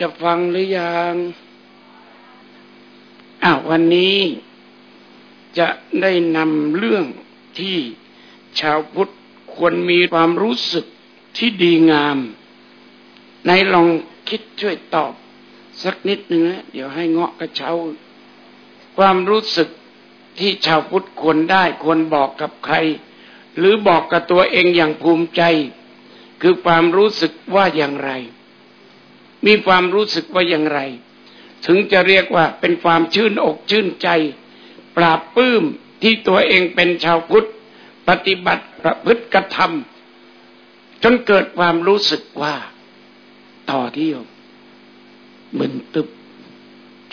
จะฟังหรือยังอ้าววันนี้จะได้นำเรื่องที่ชาวพุทธควรมีความรู้สึกที่ดีงาม ในลองคิดช่วยตอบ สักนิดหนึ่งนะเดี๋ยวให้เงาะกระเช้า ความรู้สึกที่ชาวพุทธควรได้ควรบอกกับใคร หรือบอกกับตัวเองอย่างภูมิใจ คือความรู้สึกว่าอย่างไร มีความรู้สึกว่าอย่างไร ถึงจะเรียกว่าเป็นความชื่นอกชื่นใจ ปราบปื้มที่ตัวเองเป็นชาวพุทธปฏิบัติประพฤติกระทำจนเกิดความรู้สึกว่า ต่อที่ยมึนตึบ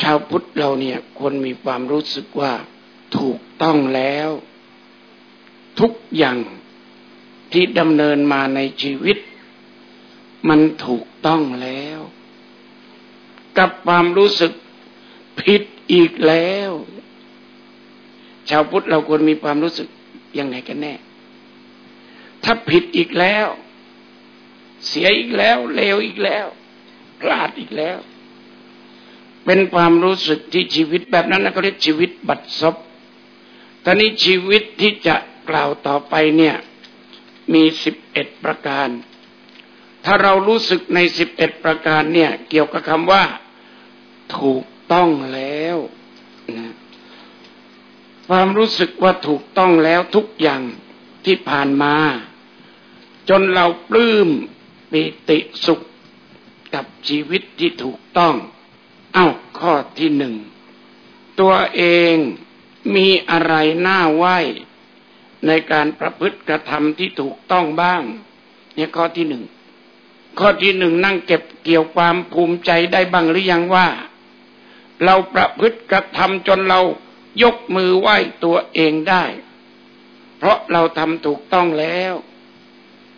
ชาวพุทธเราเนี่ยควรมีความรู้สึกว่าถูกต้องแล้ว ทุกอย่างที่ดำเนินมาในชีวิต มันถูกต้องแล้ว กับความรู้สึกผิดอีกแล้ว ชาวพุทธเราควรมีความรู้สึกยังไงกันแน่ ถ้าผิดอีกแล้ว เสียอีกแล้วเลวอีกแล้วพลาดอีกแล้ว เป็นความรู้สึกที่ชีวิตแบบนั้นนะเขาเรียกชีวิตบัดซบตอนนี้ชีวิตที่จะกล่าวต่อไปเนี่ย มีสิบเอ็ดประการ ถ้าเรารู้สึกในสิบเอ็ดประการเนี่ย เกี่ยวกับคำว่า ถูกต้องแล้วนะความรู้สึกว่าถูกต้องแล้วทุกอย่างที่ผ่านมา จนเราปลื้มปิติสุขกับชีวิตที่ถูกต้อง เอ้าข้อที่หนึ่ง ตัวเองมีอะไรน่าไหวในการประพฤติกระทำที่ถูกต้องบ้าง เนี่ยข้อที่หนึ่ง ข้อที่หนึ่งนั่งเก็บเกี่ยวความภูมิใจได้บ้างหรือยังว่า เราประพฤติกระทำจนเรายกมือไหว้ตัวเองได้ เพราะเราทำถูกต้องแล้ว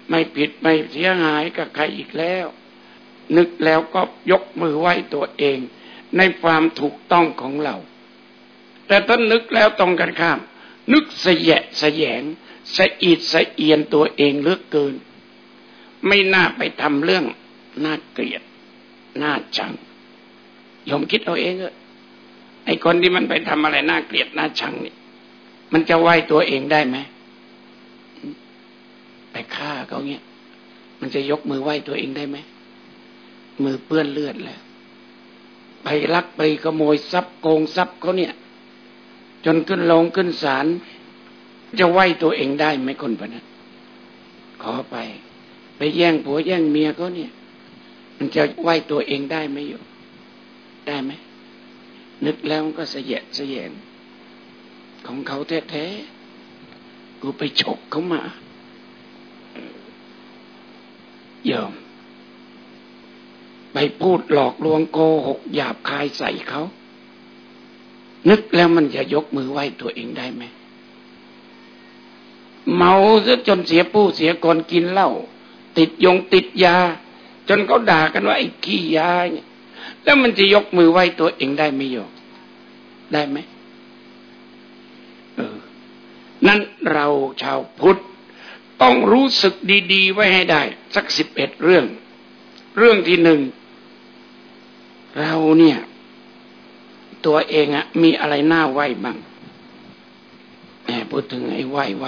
ไม่ผิดไม่เสียหายกับใครอีกแล้ว นึกแล้วก็ยกมือไหว้ตัวเอง ในความถูกต้องของเรา แต่ถ้านึกแล้วตรงกันข้าม นึกเสยะเสยงสะอีดสะเอียนตัวเองเลือกเกิน ไม่น่าไปทำเรื่องน่าเกลียดน่าชัง ยมคิดเอาเองเออไอคนที่มันไปทำอะไรน่าเกลียดน่าชังนี่มันจะไหวตัวเองได้ไหมไปฆ่าเขาเนี้ย มันจะยกมือไหวตัวเองได้ไหมมือเปื้อนเลือดแล้วไปลักไปขโมยทรัพย์โกงทรัพย์เขาเนี่ย จนขึ้นลงขึ้นศาลจะไหวตัวเองได้ไหมคนพนั้นขอไป ไปแย่งผัวแย่งเมียเขาเนี่ย มันจะไหวตัวเองได้ไหมอยู่ ได้ไหม นึกแล้วมันก็เสียเสียนของเขาแท้ๆ กูไปฉกเขามายอม ไปพูดหลอกลวงโกหกหยาบคายใส่เขา นึกแล้วมันจะยกมือไหว้ตัวเองได้ไหม เมาซะจนเสียผู้เสียคนกินเหล้าติดยงติดยา จนเขาด่ากันว่าไอ้ขี้ยาเนี่ย แล้วมันจะยกมือไหว้ตัวเองได้ไหมโยได้ไหมเออ นั่นเราชาวพุทธต้องรู้สึกดีๆ ไว้ให้ได้ สักสิบเอ็ดเรื่อง เรื่องที่หนึ่ง เราเนี่ย ตัวเองอะมีอะไรน่าไหวบ้างแหมพูดถึงไอ้ไหวไหว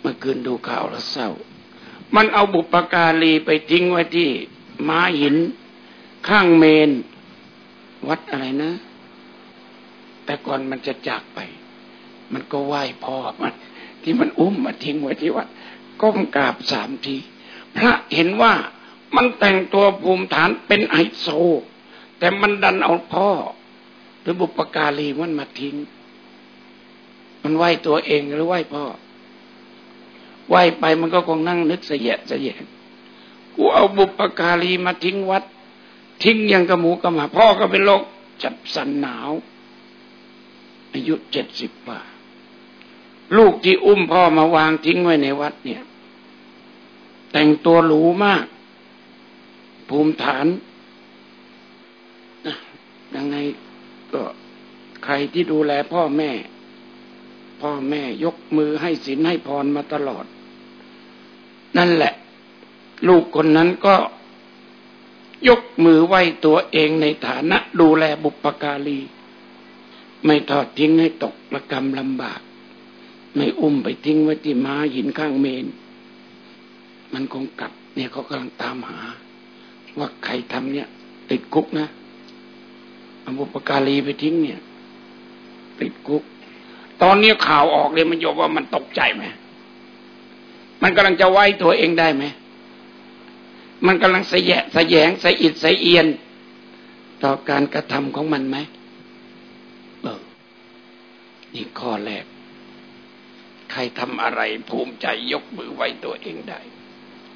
เมื่อคืนดูข่าวแล้วเศร้า มันเอาบุปการีไปทิ้งไว้ที่ม้าหิน ข้างเมน วัดอะไรนะ แต่ก่อนมันจะจากไป มันก็ไหว้พ่อมันที่มันอุ้มมาทิ้งไว้ที่วัดก้มกราบสามที พระเห็นว่ามันแต่งตัวภูมิฐานเป็นไอโซ แต่มันดันเอาพ่อ หรือบุปการีมันมาทิ้ง มันไหวตัวเองหรือไหวพ่อ ไหวไปมันก็คงนั่งนึกเสียเสียกูเอาบุปการีมาทิ้งวัด ทิ้งยังกระหมูกระหมา พ่อก็เป็นโรคจับสันหนาว อายุเจ็ดสิบป่าลูกที่อุ้มพ่อมาวางทิ้งไว้ในวัดเนี่ย แต่งตัวหรูมาก ภูมิฐานยังไงก็ใครที่ดูแลพ่อแม่ พ่อแม่ยกมือให้ศีลให้พรมาตลอด นั่นแหละ ลูกคนนั้นก็ ยกมือไหว้ตัวเองในฐานะดูแลบุปการี ไม่ทอดทิ้งให้ตกระกรรมลำบาก ไม่อุ้มไปทิ้งไว้ที่ม้าหินข้างเมน มันคงกลับ เนี่ยเขากำลังตามหา ว่าใครทำเนี่ย ติดคุกนะเอาบุปการีไปทิ้งเนี่ย ติดคุก ตอนนี้ข่าวออกเลยมันโยบว่ามันตกใจไหมมันกำลังจะไหวตัวเองได้ไหม มันกำลังสยะสยงสอิดสเอียน ต่อการกระทำของมันไหมเออนี่ข้อแรก ใครทำอะไรภูมิใจยกมือไหวตัวเองได้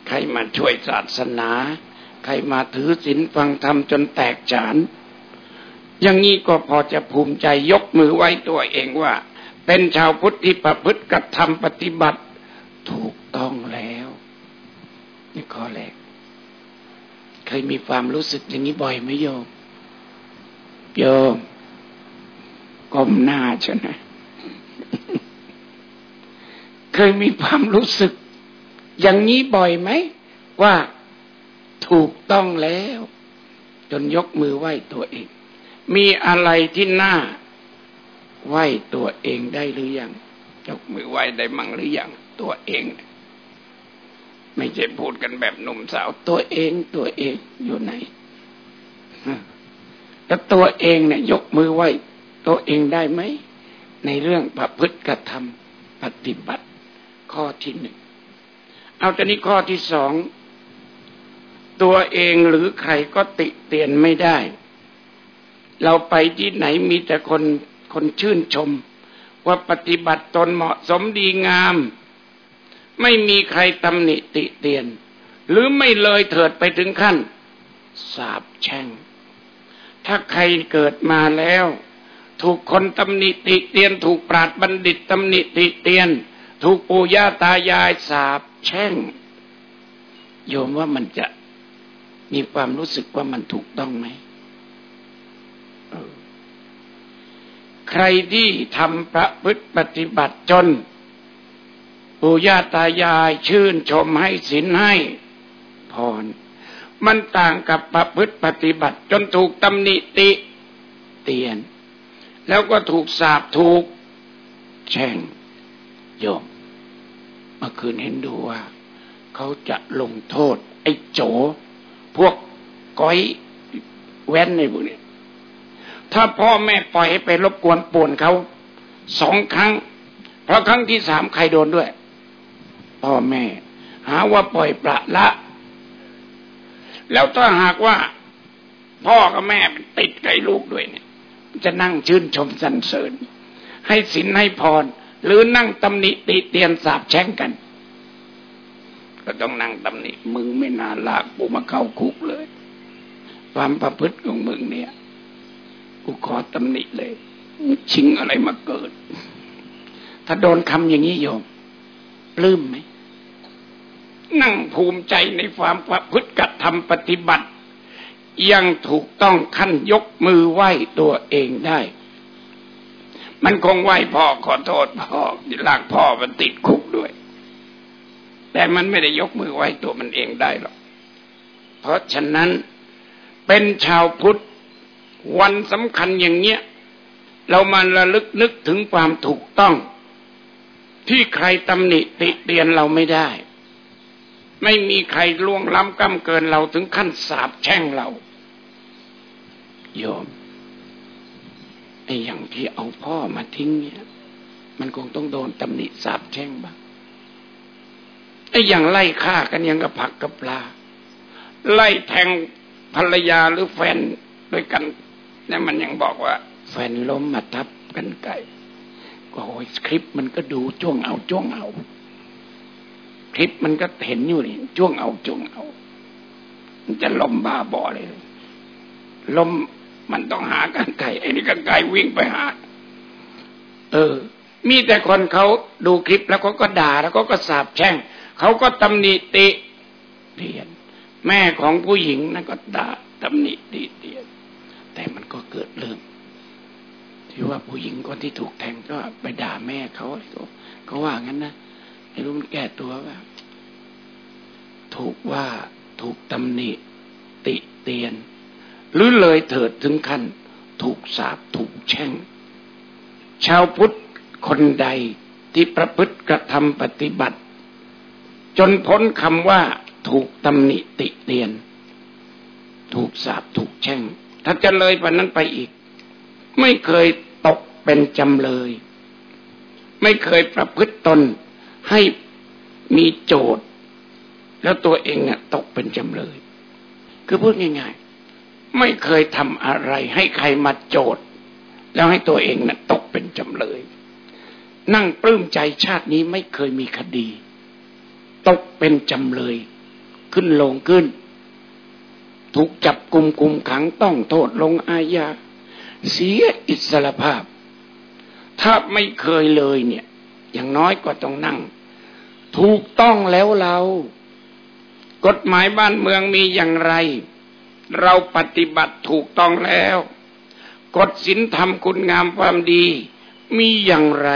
ใครมาช่วยศาสนา ใครมาถือศีลฟังธรรมจนแตกฉาน อย่างนี้ก็พอจะภูมิใจยกมือไหว้ตัวเองว่า เป็นชาวพุทธที่ประพฤติกระทำปฏิบัติถูกต้องแล้ว นี่ข้อแรก ยมีความรู้สึกอย่างนี้บ่อยไหมโยมโยมก้มหน้าใช่ไหมเคยมีความรู้สึก อย่างนี้บ่อยไหม ว่าถูกต้องแล้ว จนยกมือไหว้ตัวเอง มีอะไรที่น่าไหว้ตัวเองได้หรือยัง ยกมือไหว้ได้มั่งหรือยังตัวเอง ไม่ใช่พูดกันแบบหนุ่มสาว ตัวเองตัวเองอยู่ไหนแล้วตัวเองเนี่ย ยกมือไหวตัวเองได้ไหม ในเรื่องประพฤติกระทำปฏิบัติ ข้อที่หนึ่งเอาตอนนี้ข้อที่สองตัวเองหรือใครก็ติเตียนไม่ได้ เราไปที่ไหนมีแต่คนคนชื่นชม ว่าปฏิบัติตนเหมาะสมดีงาม ไม่มีใครตำหนิติเตียน หรือไม่เลยเถิดไปถึงขั้น สาบแช่ง ถ้าใครเกิดมาแล้ว ถูกคนตำหนิติเตียน ถูกปราดบัณฑิตตำหนิติเตียน ถูกปู่ย่าตายายสาบแช่ง โยมว่ามันจะมีความรู้สึกว่ามันถูกต้องไหมใครที่ทำประพฤติปฏิบัติจน ปู่ย่าตายายชื่นชมให้ศีลให้พร มันต่างกับประพฤติปฏิบัติ จนถูกตำหนิติเตียน แล้วก็ถูกสาบถูก แช่งโยมเมื่อคืนเห็นดูว่า เขาจะลงโทษ ไอ้โจ พวกก้อยแว้นในพวกนี้ถ้าพ่อแม่ปล่อยให้ไปรบกวนป่วนเขาสองครั้ง เพราะครั้งที่สามใครโดนด้วย พ่อแม่ หาว่าปล่อยปละละ แล้วถ้าหากว่า พ่อกับแม่ติดใกล้ลูกด้วยเนี่ย จะนั่งชื่นชมสรรเสริญ ให้สินให้พร หรือนั่งตำหนิติเตียนสาบแช่งกัน ก็ต้องนั่งตำหนิมึงไม่น่าลากกูมาเข้าคุกเลย ความประพฤติของมึงเนี่ยกูขอตำหนิเลยชิงอะไรมาเกิด ถ้าโดนคำอย่างนี้โยม ปลื้มไหม นั่งภูมิใจในความประพฤติกรรมปฏิบัติ ยังถูกต้องขั้นยกมือไหว้ตัวเองได้ มันคงไหว้พ่อขอโทษพ่อที่ลากพ่อมันติดคุกด้วย แต่มันไม่ได้ยกมือไหว้ตัวมันเองได้หรอกเพราะฉะนั้นเป็นชาวพุทธวันสำคัญอย่างเนี้ยเรามาระลึกนึกถึงความถูกต้อง ที่ใครตำหนิติเตียนเราไม่ได้ ไม่มีใครล่วงล้ำก้าเกินเราถึงขั้นสาบแช่งเราโยมไอ้อย่างที่เอาพ่อมาทิ้งเนี่ย มันคงต้องโดนตำหนิสาบแช่งบ้างไอ้อย่างไล่ฆ่ากันยังกับผักกับปลา ไล่แทงภรรยาหรือแฟนด้วยกันเนี่ยมันยังบอกว่า แฟนล้มมาทับกันไก่ก็โอ้ยคลิปมันก็ดูจ้วงเอาจ้วงเอา คลิปมันก็เห็นอยู่นี่จ้วงเอาจ้วงเอา มันจะลมบ้าบอเลยลมมันต้องหากันไก่ไอ้นี่กันไก่วิ่งไปหา เออ มีแต่คนเขาดูคลิปแล้วก็ก็ด่าแล้วก็ก็สาบแช่งเขาก็ตำหนิติเตียน แม่ของผู้หญิงนั่นก็ด่าตำหนิติเตียน แต่มันก็เกิดเรื่องที่ว่าผู้หญิงคนที่ถูกแทงก็ไปด่าแม่เขาเขาว่างั้นนะ ไม่รู้มันแก้ตัวว่าถูกว่าถูกตำหนิ ติเตียน หรือเลยเถิดถึงขั้น ถูกสาบถูกแช่ง ชาวพุทธคนใดที่ประพฤติกระทำปฏิบัติ จนพ้นคำว่า ถูกตำหนิติเตียน ถูกสาบถูกแช่ง ถ้าจะเลยไปนั้นไปอีก ไม่เคยตกเป็นจำเลย ไม่เคยประพฤติตน ให้มีโจทย์ แล้วตัวเองเนี่ยตกเป็นจำเลย คือพูดง่าย ๆ ไม่เคยทำอะไร ให้ใครมาโจทย์ แล้วให้ตัวเองเนี่ยตกเป็นจำเลย นั่งปลื้มใจชาตินี้ไม่เคยมีคดี ตกเป็นจำเลย ขึ้นลงขึ้น ถูกจับกลุ่มกุมขังต้องโทษลงอาญาเสียอิสรภาพ ถ้าไม่เคยเลยเนี่ย อย่างน้อยก็ต้องนั่ง ถูกต้องแล้วเรา กฎหมายบ้านเมืองมีอย่างไร เราปฏิบัติถูกต้องแล้ว กฎศีลธรรมคุณงามความดี มีอย่างไร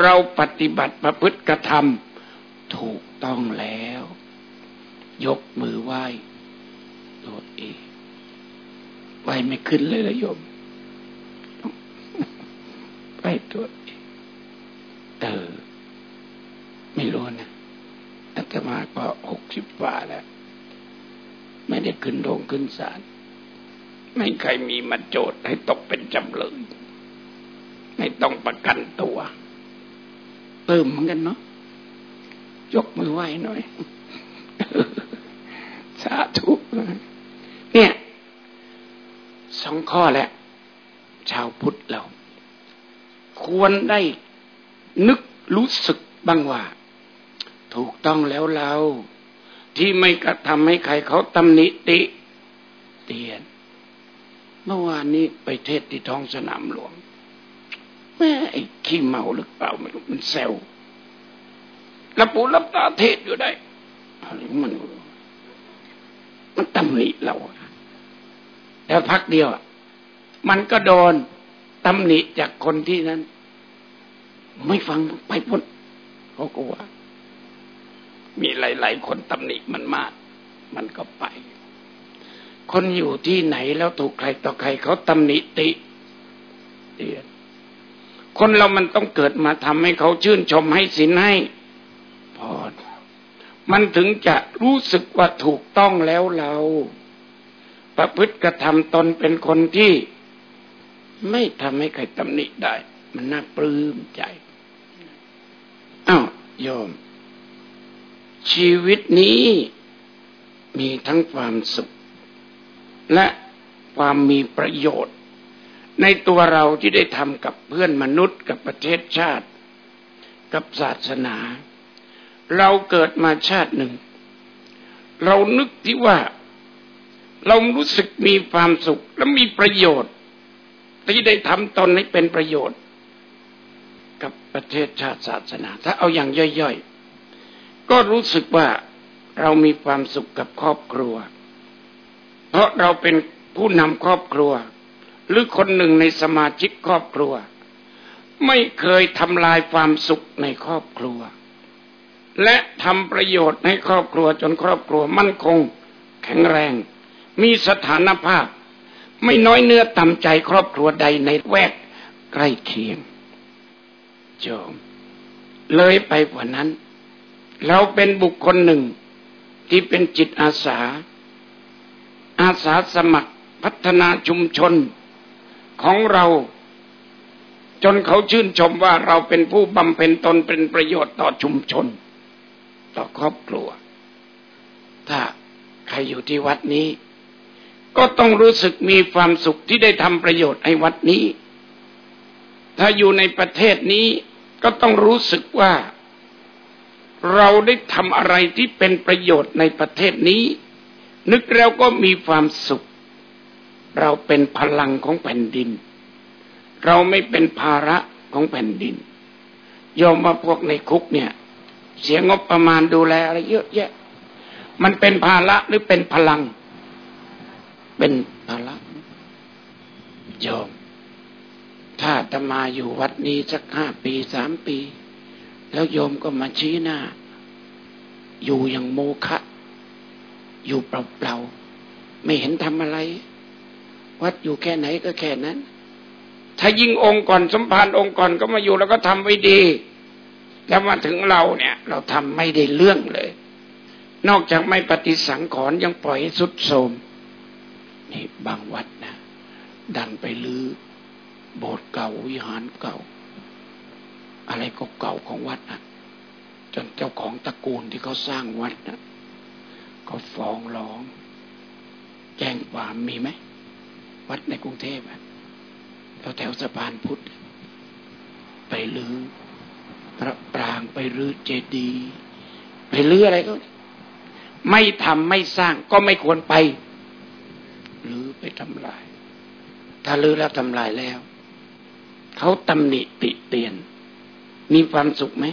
เราปฏิบัติประพฤติกระทำถูกต้องแล้ว ยกมือไหว้ตัวเองไหวไม่ขึ้นเลยละโยมไปตัวเองเออไม่รู้นะอาตมาก็หกสิบกว่าแล้ว ไม่ได้ ขึ้นโรงขึ้นศาลไม่ใครมีมาโจทย์ให้ตกเป็นจำเลยไม่ต้องประกันตัวเติมเหมือนกันเนาะยกมือไหว้หน่อยสาธุเนี่ยสองข้อแหละชาวพุทธเรา ควรได้นึกรู้สึกบ้างว่า ถูกต้องแล้วเรา ที่ไม่กระทำให้ใครเขาตำหนิติเตียน เมื่อวานนี้ไปเทศที่ท้องสนามหลวงแม่ไอ้ขี้เมาหรือเปล่าไม่รู้มันแซวรับปูรับตาเทศอยู่ได้อะไรมันมันตำหนิเราแล้วพักเดียวมันก็โดนตำหนิจากคนที่นั้น ไม่ฟังไปพ้นเขาก็ว่า มีหลาย ๆ คนตำหนิมันมาก มันก็ไป คนอยู่ที่ไหนแล้วถูกใครต่อใครเขาตำหนิติเตียนคนเรามันต้องเกิดมาทำให้เขาชื่นชมให้สินให้พอมันถึงจะรู้สึกว่าถูกต้องแล้วเรา ประพฤติกระทำตนเป็นคนที่ ไม่ทำให้ใครตำหนิได้ มันน่าปลื้มใจอ้าวโยม ชีวิตนี้มีทั้งความสุข และความมีประโยชน์ ในตัวเราที่ได้ทำกับเพื่อนมนุษย์กับประเทศชาติ กับศาสนา เราเกิดมาชาติหนึ่ง เรานึกที่ว่า เรารู้สึกมีความสุขและมีประโยชน์ ที่ได้ทำตนให้เป็นประโยชน์ กับประเทศชาติศาสนา ถ้าเอาอย่างย่อยๆ ก็รู้สึกว่าเรามีความสุขกับครอบครัว เพราะเราเป็นผู้นำครอบครัว หรือคนหนึ่งในสมาชิกครอบครัว ไม่เคยทำลายความสุขในครอบครัว และทำประโยชน์ให้ครอบครัวจนครอบครัวมั่นคง แข็งแรง มีสถานภาพ ไม่น้อยเนื้อต่ำใจครอบครัวใดในแวกใกล้เคียงโจมเลยไปกว่านั้น เราเป็นบุคคลหนึ่งที่เป็นจิตอาสา อาสาสมัครพัฒนาชุมชนของเรา จนเขาชื่นชมว่าเราเป็นผู้บำเพ็ญตนเป็นประโยชน์ต่อชุมชน ต่อครอบครัว ถ้าใครอยู่ที่วัดนี้ ก็ต้องรู้สึกมีความสุขที่ได้ทำประโยชน์ให้วัดนี้ ถ้าอยู่ในประเทศนี้ก็ต้องรู้สึกว่า เราได้ทำอะไรที่เป็นประโยชน์ในประเทศนี้ นึกแล้วก็มีความสุข เราเป็นพลังของแผ่นดิน เราไม่เป็นภาระของแผ่นดินยอมมาพวกในคุกเนี่ย เสียงบประมาณดูแลอะไรเยอะแยะ มันเป็นภาระหรือเป็นพลัง เป็นภาระโยมถ้าตมาอยู่วัดนี้สักห้าปีสามปี แล้วโยมก็มาชี้หน้า อยู่อย่างโมฆะอยู่เปล่าๆไม่เห็นทำอะไร วัดอยู่แค่ไหนก็แค่นั้น ถ้ายิ่งองค์ก่อนสมภารองค์ก่อนก็มาอยู่แล้วก็ทำไว้ดี แล้วมาถึงเราเนี่ย เราทำไม่ได้เรื่องเลย นอกจากไม่ปฏิสังขรณ์ยังปล่อยให้สุดโทมนี่บางวัดนะดันไปลือ้อโบสถ์เก่าวิหารเก่า อะไรก็เก่าของวัดนะจนเจ้าของตระกูลที่เขาสร้างวัดนะก็ฟ้องร้อง แจ้งความมีไหม วัดในกรุงเทพอะแถวแถวสะพานพุทธ ไปลือ้อพระปรางไปรื้อเจดีย์ไปลื้ออะไรก็ ไม่ทำไม่สร้างก็ไม่ควรไปหรือไปทำลาย ถ้าลื้อแล้วทำลายแล้ว เขาตำหนิติเตียน มีความสุขไหม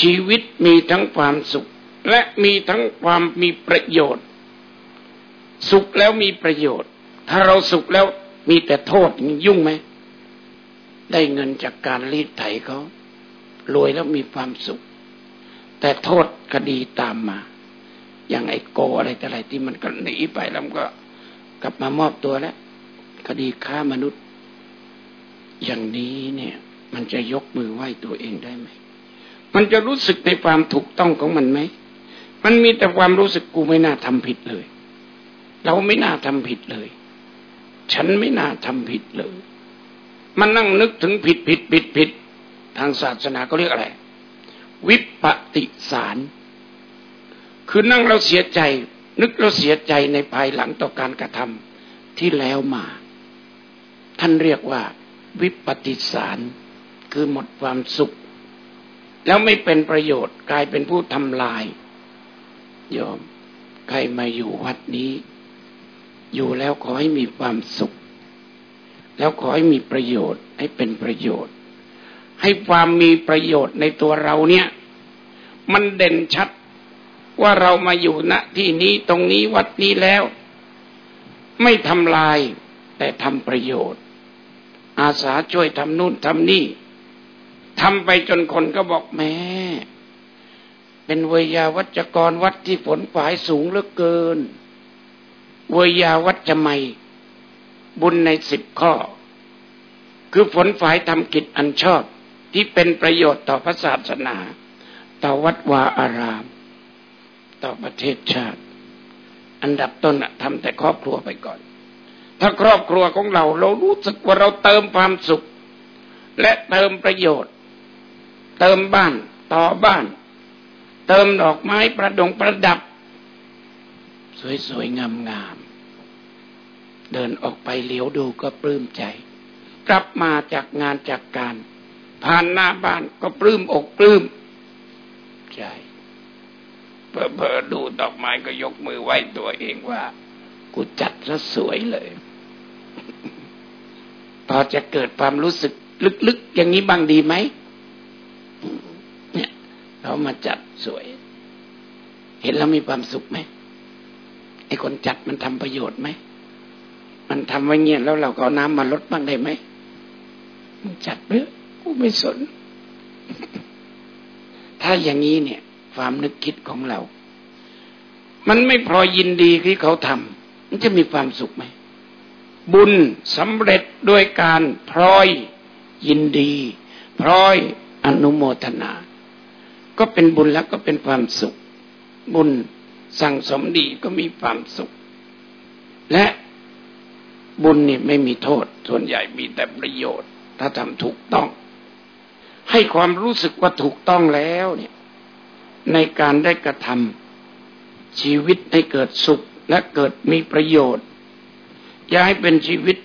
ชีวิตมีทั้งความสุข และมีทั้งความมีประโยชน์ สุขแล้วมีประโยชน์ ถ้าเราสุขแล้วมีแต่โทษยุ่งไหม ได้เงินจากการรีดไถเขารวยแล้วมีความสุข แต่โทษคดีตามมา อย่างไอ้โกอะไรแต่อะไรที่มันก็หนีไปแล้วก็กลับมามอบตัวแล้ว คดีค้ามนุษย์ อย่างนี้เนี่ย มันจะยกมือไหว้ตัวเองได้ไหม มันจะรู้สึกในความถูกต้องของมันไหม มันมีแต่ความรู้สึกกูไม่น่าทำผิดเลย เราไม่น่าทำผิดเลย ฉันไม่น่าทำผิดเลย มันนั่งนึกถึงผิดผิดผิดผิดทางศาสนาก็เรียกอะไร วิปติสาร คือนั่งเราเสียใจ นึกเราเสียใจในภายหลังต่อการกระทำที่แล้วมา ท่านเรียกว่าวิปฏิสาร คือหมดความสุข แล้วไม่เป็นประโยชน์กลายเป็นผู้ทำลายยอมใครมาอยู่วัดนี้ อยู่แล้วขอให้มีความสุข แล้วขอให้มีประโยชน์ให้เป็นประโยชน์ ให้ความมีประโยชน์ในตัวเราเนี่ย มันเด่นชัดว่าเรามาอยู่ณที่นี้ตรงนี้วัดนี้แล้ว ไม่ทำลายแต่ทำประโยชน์ อาสาช่วยทำนู่นทำนี่ ทำไปจนคนก็บอกแม่เป็นเวยาวัจกรวัดที่ผลฝายสูงเหลือเกิน เวยาวัจจะไม่บุญในสิบข้อ คือผลฝายทำกิจอันชอบที่เป็นประโยชน์ต่อพระศาสนา ต่อวัดวาอาราม ต่อประเทศชาติ อันดับต้นทำแต่ครอบครัวไปก่อน ถ้าครอบครัวของเราเรารู้สึกว่าเราเติมความสุข และเติมประโยชน์ เติมบ้าน ต่อบ้าน เติมดอกไม้ประดงประดับ สวยๆงามๆเดินออกไปเหลียวดูก็ปลื้มใจ กลับมาจากงานจากการ ผ่านหน้าบ้านก็ปลื้มอกปลื้มใจเพอเพอดูดอกไม้ก็ยกมือไหว้ตัวเองว่า กูจัดซะสวยเลย พอจะเกิดความรู้สึกลึกๆ อย่างนี้บ้างดีไหม เรามาจัดสวย เห็นแล้วมีความสุขไหมไอ้คนจัดมันทำประโยชน์ไหมมันทำไว้เงี้ยแล้วเราก็เอาน้ำมาลดบ้างได้ไหมมันจัดเพื่อกูไม่สน ถ้าอย่างนี้เนี่ย ความนึกคิดของเรา มันไม่พอยินดีที่เขาทำมันจะมีความสุขไหมบุญสำเร็จด้วยการพลอยยินดีพลอยอนุโมทนา ก็เป็นบุญแล้วก็เป็นความสุข บุญสั่งสมดีก็มีความสุข และบุญนี่ไม่มีโทษ ส่วนใหญ่มีแต่ประโยชน์ ถ้าทำถูกต้อง ให้ความรู้สึกว่าถูกต้องแล้วเนี่ย ในการได้กระทำชีวิตให้เกิดสุขและเกิดมีประโยชน์ อย่าให้เป็นชีวิต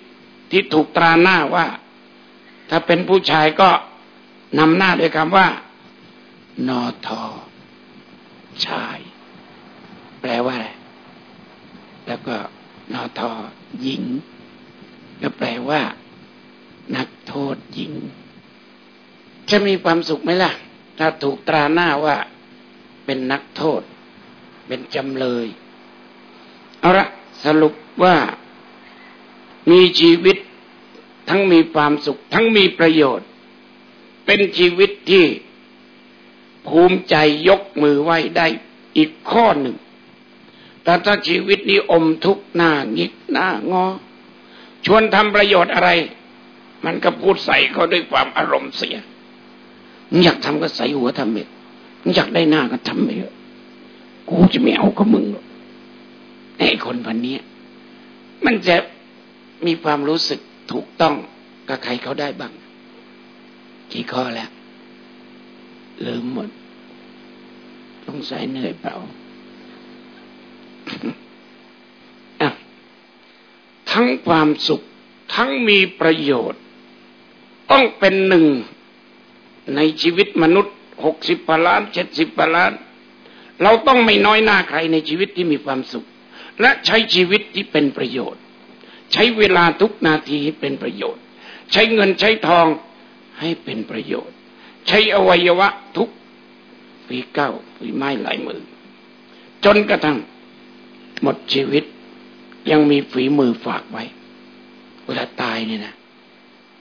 ที่ถูกตราหน้าว่า ถ้าเป็นผู้ชายก็นำหน้าด้วยคำว่า นอทอชาย แปลว่าอะไร แล้วก็นอทอหญิง ก็แปลว่า นักโทษหญิง จะมีความสุขไหมล่ะ ถ้าถูกตราหน้าว่า เป็นนักโทษ เป็นจำเลย เอาละสรุปว่ามีชีวิตทั้งมีความสุข ทั้งมีประโยชน์ เป็นชีวิตที่ ภูมิใจยกมือไหว้ได้อีกข้อหนึ่ง แต่ถ้าชีวิตนี้อมทุกหน้างิกหน้างอ ชวนทำประโยชน์อะไร มันก็พูดใส่เขาด้วยความอารมณ์เสียมึงอยากทำก็ใส่หัวทำไปมึงอยากได้หน้าก็ทำไปเถอะกูจะไม่เอากับมึงหรอกไอ้คนพันนี้มันจะมีความรู้สึกถูกต้องกับใครเขาได้บ้าง กี่ข้อแล้ว ลืมหมดต้องใส่เหนื่อยเปล่าทั้งความสุขทั้งมีประโยชน์ ต้องเป็นหนึ่งในชีวิตมนุษย์หกสิบล้านเจ็ดสิบล้าน เราต้องไม่น้อยหน้าใครในชีวิตที่มีความสุข และใช้ชีวิตที่เป็นประโยชน์ ใช้เวลาทุกนาทีให้เป็นประโยชน์ ใช้เงินใช้ทองให้เป็นประโยชน์ ใช้อวัยวะทุกฝีเก้าฝีไม้หลายมือ จนกระทั่งหมดชีวิต ยังมีฝีมือฝากไว้ เวลาตายเนี่ยนะ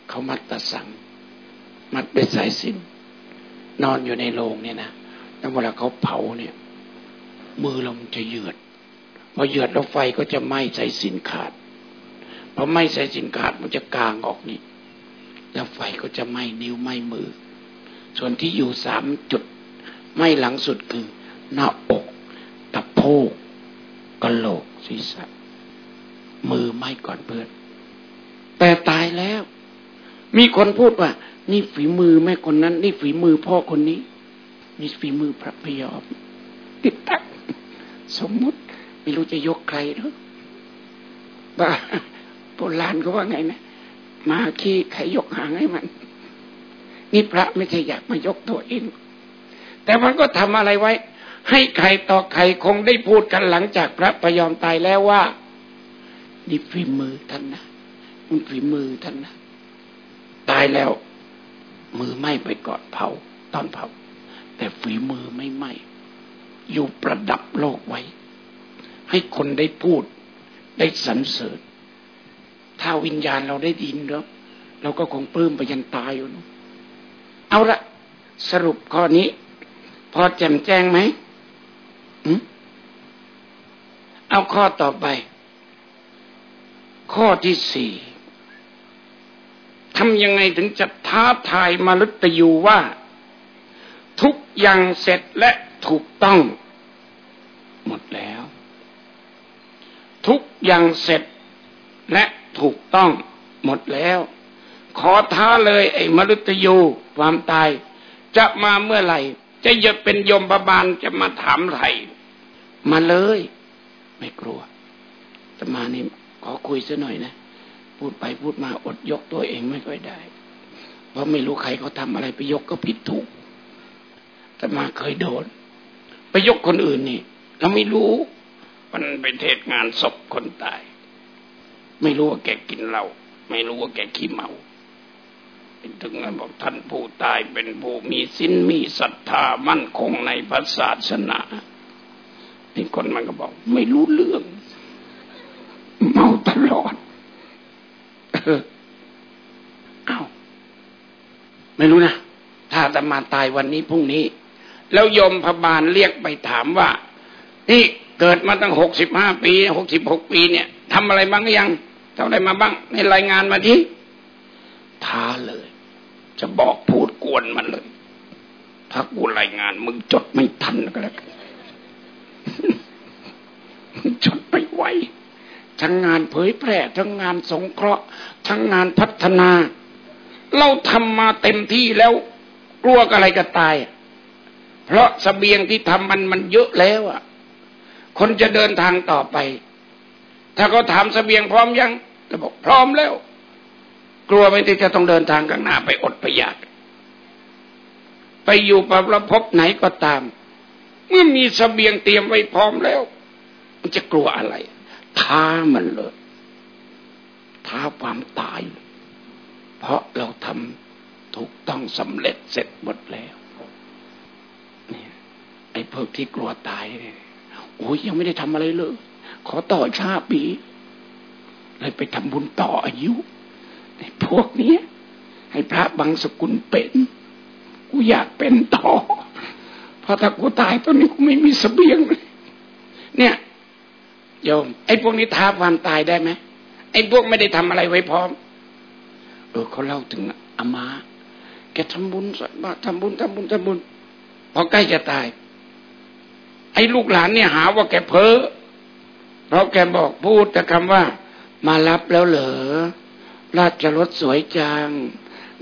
เขามัดตะสัง มัดด้วยสายสินนอนอยู่ในโรงเนี่ยนะแล้วเวลาเขาเผาเนี่ย มือเรามันจะเยือดพอเยือดแล้วไฟก็จะไหม้สายสินขาดพอไหม้สายสินขาดมันจะกลางออกนี่ แล้วไฟก็จะไหม้นิ้วไหม้มือ ส่วนที่อยู่สามจุด ไม้หลังสุดคือ หน้าอกตะโพกกะโหลกศีรษะ มือไม่ก่อนเพื่อน แต่ตายแล้ว มีคนพูดว่า นี่ฝีมือแม่คนนั้น นี่ฝีมือพ่อคนนี้ นี่ฝีมือพระพยอมติดตักสมมุติไม่รู้จะยกใครหรอบ้าโบราณเขาว่าไงนะ มาขี้ใครยกหางให้มัน นี่พระไม่ใช่อยากมายกตัวเอง แต่มันก็ทำอะไรไว้ ให้ใครต่อใครคงได้พูดกันหลังจากพระพยอมตายแล้วว่านี่ฝีมือท่านนะมันฝีมือท่านนะตายแล้ว มือไหม้ไปก่อนเผา ตอนเผา แต่ฝีมือไม่ไหม้อยู่ประดับโลกไว้ ให้คนได้พูดได้สรรเสริญถ้าวิญญาณเราได้ดินแล้วเราก็คงปลื้มไปยันตายอยู่นะ เอาละสรุปข้อนี้ พอแจ่มแจ้งไหมเอาข้อต่อไป ข้อที่สี่ทำยังไงถึงจะท้าทายมรุตยูว่า ทุกอย่างเสร็จและถูกต้อง หมดแล้ว ทุกอย่างเสร็จและถูกต้องหมดแล้ว ขอท้าเลยไอ้มรุตยูความตาย จะมาเมื่อไหร่ จะจะเป็นยมบาลจะมาถามไรมาเลย ไม่กลัวจะมานี่ขอคุยซะหน่อยนะ พูดไปพูดมาอดยกตัวเองไม่ค่อยได้ เพราะไม่รู้ใครเขาทาอะไรไปยกก็ผิดถูกแต่มาเคยโดน ไปยกคนอื่นนี่เราไม่รู้มันไปเทศงานศพคนตาย ไม่รู้ว่าแกกินเหล้าไม่รู้ว่าแกขี้เมา ถึงกันบอกท่านผู้ตายเป็นผู้มีสินมีศรัทธามั่นคงในพระศาสนานี่คนมันก็บอก ไม่รู้เรื่อง เมาตลอดเอ้าไม่รู้นะถ้าจะมาตายวันนี้พรุ่งนี้ แล้วยมพบาลเรียกไปถามว่า นี่เกิดมาตั้งหกสิบห้าปีหกสิบหกปีเนี่ยทำอะไรบ้างยังทำอะไรมาบ้าง ในรายงานมาทีท้าเลย จะบอกพูดกวนมันเลย ถ้ากูรายงาน มึงจดไม่ทันก็แล้วกันจดไปไวทั้งงานเผยแพร่ ทั้งงานสงเคราะห์ ทั้งงานพัฒนา เราทำมาเต็มที่แล้วกลัวอะไรก็ตาย เพราะสเสบียงที่ทำมันมันเยอะแล้วอะ คนจะเดินทางต่อไป ถ้าเขาถามสเสบียงพร้อมยังจะบอกพร้อมแล้ว กลัวไม่ที่จะต้องเดินทางข้างหน้าไปอดประหยัดไปอยู่ประพบไหนก็ตาม เมื่อมีสเสบียงเตรียมไว้พร้อมแล้ว มันจะกลัวอะไร ท้ามันเลยท้าความตาย เพราะเราทำถูกต้องสำเร็จเสร็จหมดแล้วเนี่ยไอ้พวกที่กลัวตายเนี่ยโอ้ยยังไม่ได้ทำอะไรเลย ขอต่อชาปีเลยไปทำบุญต่ออายุ พวกนี้ให้พระบางสกุลเป็นกูอยากเป็นต่อเพราะถ้ากูตายตอนนี้กูไม่มีสเสบียงเลยเนี่ยโยมไอ้พวกนี้ท้าความตายได้ไหมไอ้พวกไม่ได้ทำอะไรไว้พร้อมเออเขาเล่าถึงอามาแกทำบุญสบาทำบุญทำบุญทำบุญพอใกล้จะตาย ไอ้ลูกหลานเนี่ยหาว่าแกเพ้อเพราะแกบอกพูดแต่คำว่า มารับแล้วเหรอ ราชรถสวยจัง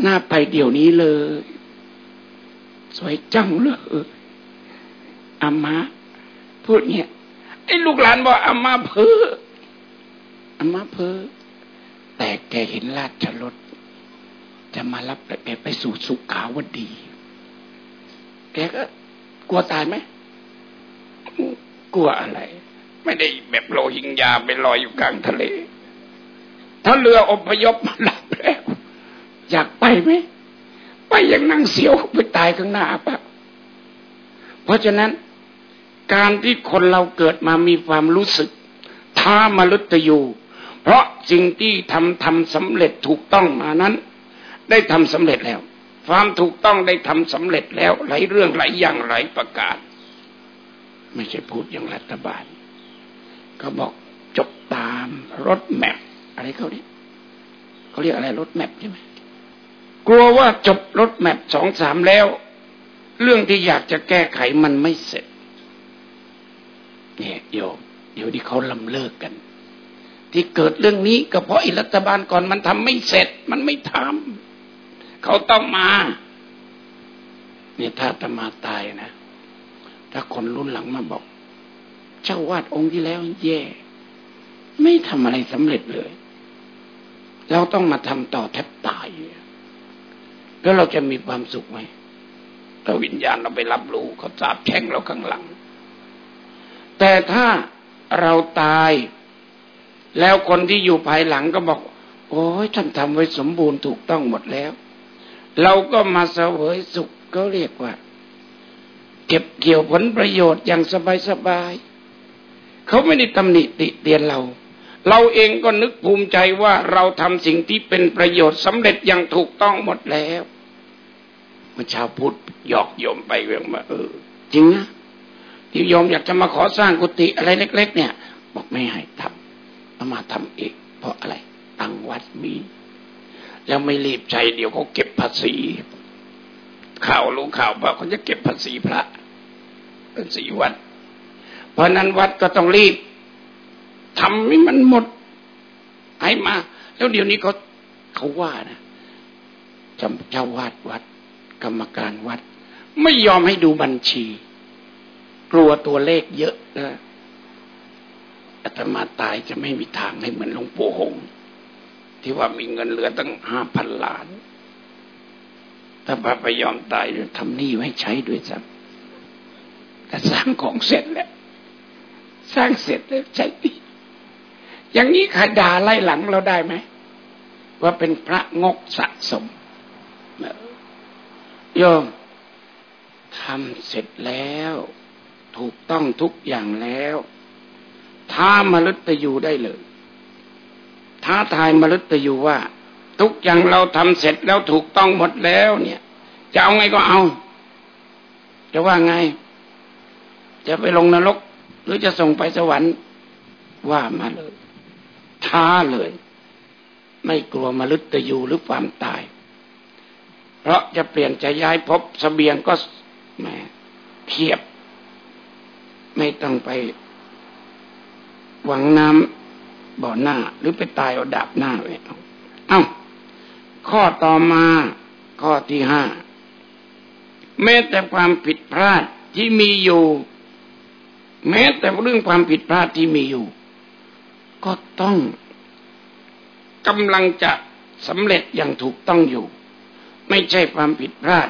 หน้าไปเดี๋ยวนี้เลย สวยจังเลยอามาพูดเนี่ยไอ้ลูกหลานบอกอามาเพ้ออามาเพ้อแต่แกเห็นราชรถจะมารับแกไปสู่สุขาวดี แกก็กลัวตายไหม กลัวอะไร ไม่ได้แบบโลหิงยาไปลอยอยู่กลางทะเล ถ้าเรืออพยพมาลับแล้วอยากไปไหมไปยังนั่งเสียวไปตายข้างหน้าปะเพราะฉะนั้น การที่คนเราเกิดมามีความรู้สึกท้ามลุตยูเพราะสิ่งที่ทำทำสำเร็จถูกต้องมานั้น ได้ทำสำเร็จแล้ว ความถูกต้องได้ทำสำเร็จแล้วหลายเรื่องหลายอย่างหลายประการ ไม่ใช่พูดอย่างรัฐบาล ก็บอกจบตามรถแมพ อะไรเขาเนี่ยเขาเรียกอะไรรถแมพใช่ไหมกลัวว่าจบรถแมพสองสามแล้ว เรื่องที่อยากจะแก้ไขมันไม่เสร็จ เนี่ยโยมเดี๋ยวที่เขาลำเลิกกัน ที่เกิดเรื่องนี้ก็เพราะอิรัฐบาลก่อนมันทำไม่เสร็จ มันไม่ทำเขาต้องมาเนี่ยถ้าตมาตายนะ ถ้าคนรุ่นหลังมาบอก เจ้าวาดองค์ที่แล้วแย่ ไม่ทำอะไรสำเร็จเลย เราต้องมาทำต่อแทบตายแล้วเราจะมีความสุขไหมถ้าวิญญาณเราไปรับรู้เขาสาบแช่งเราข้างหลัง แต่ถ้าเราตายแล้วคนที่อยู่ภายหลังก็บอก โอ้ยท่านทำไว้สมบูรณ์ถูกต้องหมดแล้ว เราก็มาเสวยสุขก็เรียกว่า เก็บเกี่ยวผลประโยชน์อย่างสบายๆเขาไม่ได้ตำหนิติเตียนเรา เราเองก็นึกภูมิใจว่าเราทำสิ่งที่เป็นประโยชน์สำเร็จอย่างถูกต้องหมดแล้วมื่อชาวพุทธหยอกโยมไปเรื่องมาเออ จริงนะที่โยมอยากจะมาขอสร้างกุฏิอะไรเล็ก ๆ เนี่ย บอกไม่ให้ทำเอามาทำเอง เพราะอะไรตังวัดมี แล้วไม่รีบใจเดี๋ยวเขาเก็บภาษี ข่าวรู้ข่าวว่าเขาจะเก็บภาษีพระภาษีวัด เพราะนั้นวัดก็ต้องรีบ ทำให้มันหมดให้มา แล้วเดี๋ยวนี้เขาเขาว่านะจำเจ้าวาดวัด กรรมการวัด ไม่ยอมให้ดูบัญชี กลัวตัวเลขเยอะนะอาตมาตายจะไม่มีทางให้เหมือนหลวงปู่หงที่ว่ามีเงินเหลือตั้งห้าพันล้าน ถ้าพระไปยอมตายจะทำหนี้ไว้ใช้ด้วยซ้ำแต่สร้างของเสร็จแล้ว สร้างเสร็จแล้วใช้ดี อย่างนี้ขดาไล่หลังเราได้ไหม ว่าเป็นพระงกสะสมโยมทำเสร็จแล้ว ถูกต้องทุกอย่างแล้วถ้ามฤตยูได้เลย ท้าทายมรุตยูว่า ทุกอย่างเราทำเสร็จแล้วถูกต้องหมดแล้ว เนี่ย จะเอาไงก็เอา จะว่าไง จะไปลงนรก หรือจะส่งไปสวรรค์ว่ามาเลย ท้าเลย ไม่กลัวมรุตยูหรือความตาย เพราะจะเปลี่ยนจะย้ายพบสเสบียงก็แหมเทียบ ไม่ต้องไป หวังน้ำบ่อหน้า หรือไปตายเอาดาบหน้าไว้เอาเอ้าข้อต่อมาข้อที่ห้าแม้แต่ความผิดพลาดที่มีอยู่ แม้แต่เรื่องความผิดพลาดที่มีอยู่ ก็ต้องกำลังจะสำเร็จอย่างถูกต้องอยู่ ไม่ใช่ความผิดพลาด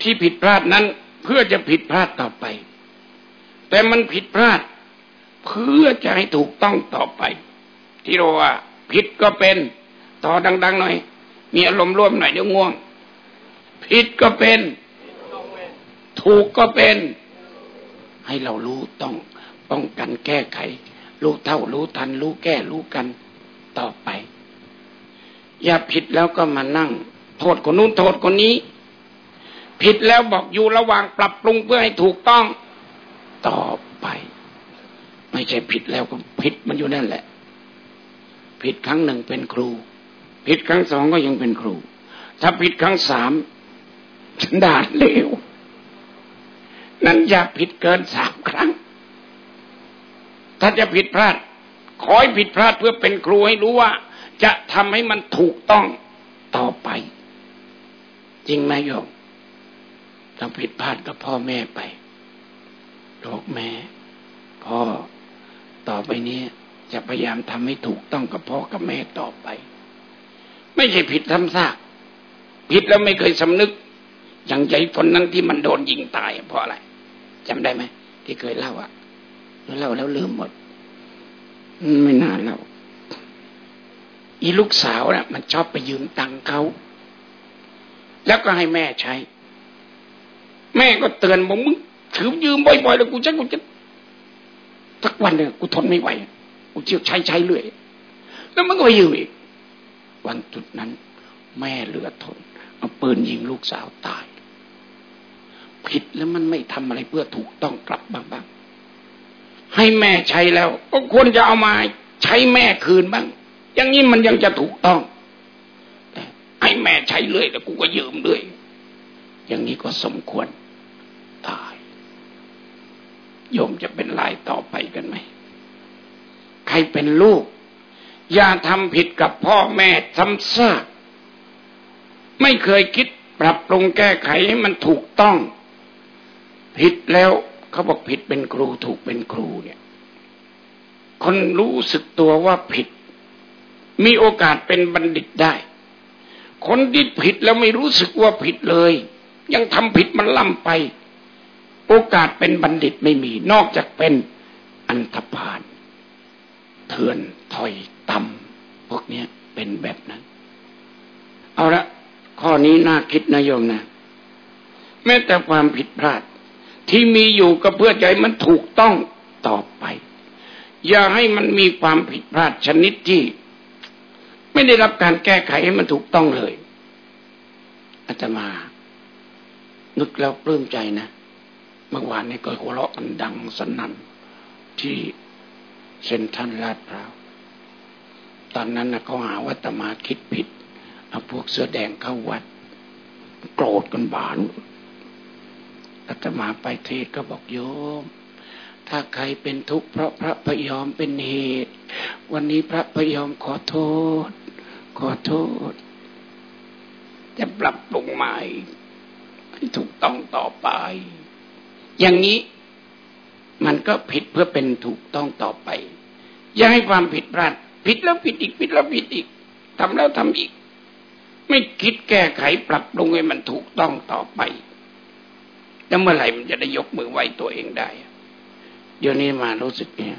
ที่ผิดพลาดนั้นเพื่อจะผิดพลาดต่อไป แต่มันผิดพลาด เพื่อจะให้ถูกต้องต่อไป ที่เราว่า ผิดก็เป็นต่อดัง ๆ หน่อย มีอารมณ์ร่วมหน่อยเดี๋ยวง่วง ผิดก็เป็น ถูกก็เป็น ให้เรารู้ต้องป้องกันแก้ไข รู้เท่ารู้ทัน รู้แก้รู้กันต่อไป อย่าผิดแล้วก็มานั่ง โทษคนนู้นโทษคนนี้ ผิดแล้วบอกอยู่ระหว่างปรับปรุงเพื่อให้ถูกต้องต่อไป ไม่ใช่ผิดแล้วก็ผิดมันอยู่นั่นแหละ ผิดครั้งหนึ่งเป็นครู ผิดครั้งสองก็ยังเป็นครู ถ้าผิดครั้งสามฉันด่าเลวนั้นอย่าผิดเกินสามครั้ง ถ้าจะผิดพลาด ขอให้ผิดพลาดเพื่อเป็นครูให้รู้ว่า จะทำให้มันถูกต้องต่อไป จริงไหมโยมถ้าผิดพลาดกับพ่อแม่ไปบอกแม่พ่อต่อไปนี้จะพยายามทำให้ถูกต้องกับพ่อกับแม่ต่อไป ไม่ใช่ผิดทำซากผิดแล้วไม่เคยสำนึก อย่างใจคนนั้นที่มันโดนยิงตายเพราะอะไรจำได้ไหมที่เคยเล่าอะ เล่าแล้วลืมหมด ไม่นานแล้วอีลูกสาวนะ่ะ มันชอบไปยืมตังค์เขาแล้วก็ให้แม่ใช้ แม่ก็เตือนบอกมึงถือยืมบ่อยๆแล้วกูจะกูจะสักวันเนี่ยกูทนไม่ไหวกูเชี่ยวใช้ใช้เรื่อยแล้วมันก็ไปยืมอีกวันจุดนั้น แม่เหลือทนเอาปืนยิงลูกสาวตาย ผิดแล้วมันไม่ทำอะไรเพื่อถูกต้องกลับบ้างๆ ให้แม่ใช้แล้ว ก็ควรจะเอามาใช้แม่คืนบ้าง อย่างนี้มันยังจะถูกต้องให้แม่ใช้เลยแต่กูก็ยืมด้วยอย่างนี้ก็สมควรตาย โยมจะเป็นลายต่อไปกันไหม ใครเป็นลูก อย่าทำผิดกับพ่อแม่ทำซากไม่เคยคิดปรับปรุงแก้ไขให้มันถูกต้อง ผิดแล้ว เขาบอกผิดเป็นครูถูกเป็นครูเนี่ย คนรู้สึกตัวว่าผิด มีโอกาสเป็นบัณฑิตได้ คนที่ผิดแล้วไม่รู้สึกว่าผิดเลย ยังทำผิดมันล่ำไป โอกาสเป็นบัณฑิตไม่มี นอกจากเป็นอันธพาลเถื่อนถอยต่ำพวกนี้เป็นแบบนั้น เอาละข้อนี้น่าคิดนะโยมนะ แม้แต่ความผิดพลาด ที่มีอยู่ก็เพื่อใจมันถูกต้องต่อไป อย่าให้มันมีความผิดพลาดชนิดที่ ไม่ได้รับการแก้ไขให้มันถูกต้องเลยอาตมา นึกแล้วปลื้มใจนะเมื่อวานนี้ก็หัวเราะกันดังสนั่นที่เซนทันลาดพร้าวตอนนั้นนะเขาหาว่าตมาคิดผิดเอาพวกเสื้อแดงเข้าวัด โกรธกันบาน อาตมาไปเทศก็บอกโยม ถ้าใครเป็นทุกข์เพราะพระพยอมเป็นเหตุ วันนี้พระพยอมขอโทษ ขอโทษ จะปรับปรุงใหม่ให้ถูกต้องต่อไป อย่างนี้มันก็ผิดเพื่อเป็นถูกต้องต่อไป อย่าให้ความผิดพลาดผิดแล้วผิดอีกผิดแล้วผิดอีกทำแล้วทำอีก ไม่คิดแก้ไขปรับปรุงให้มันถูกต้องต่อไป แล้วเมื่อไหร่มันจะได้ยกมือไหวตัวเองได้ เดี๋ยวนี้มารู้สึกเนี่ย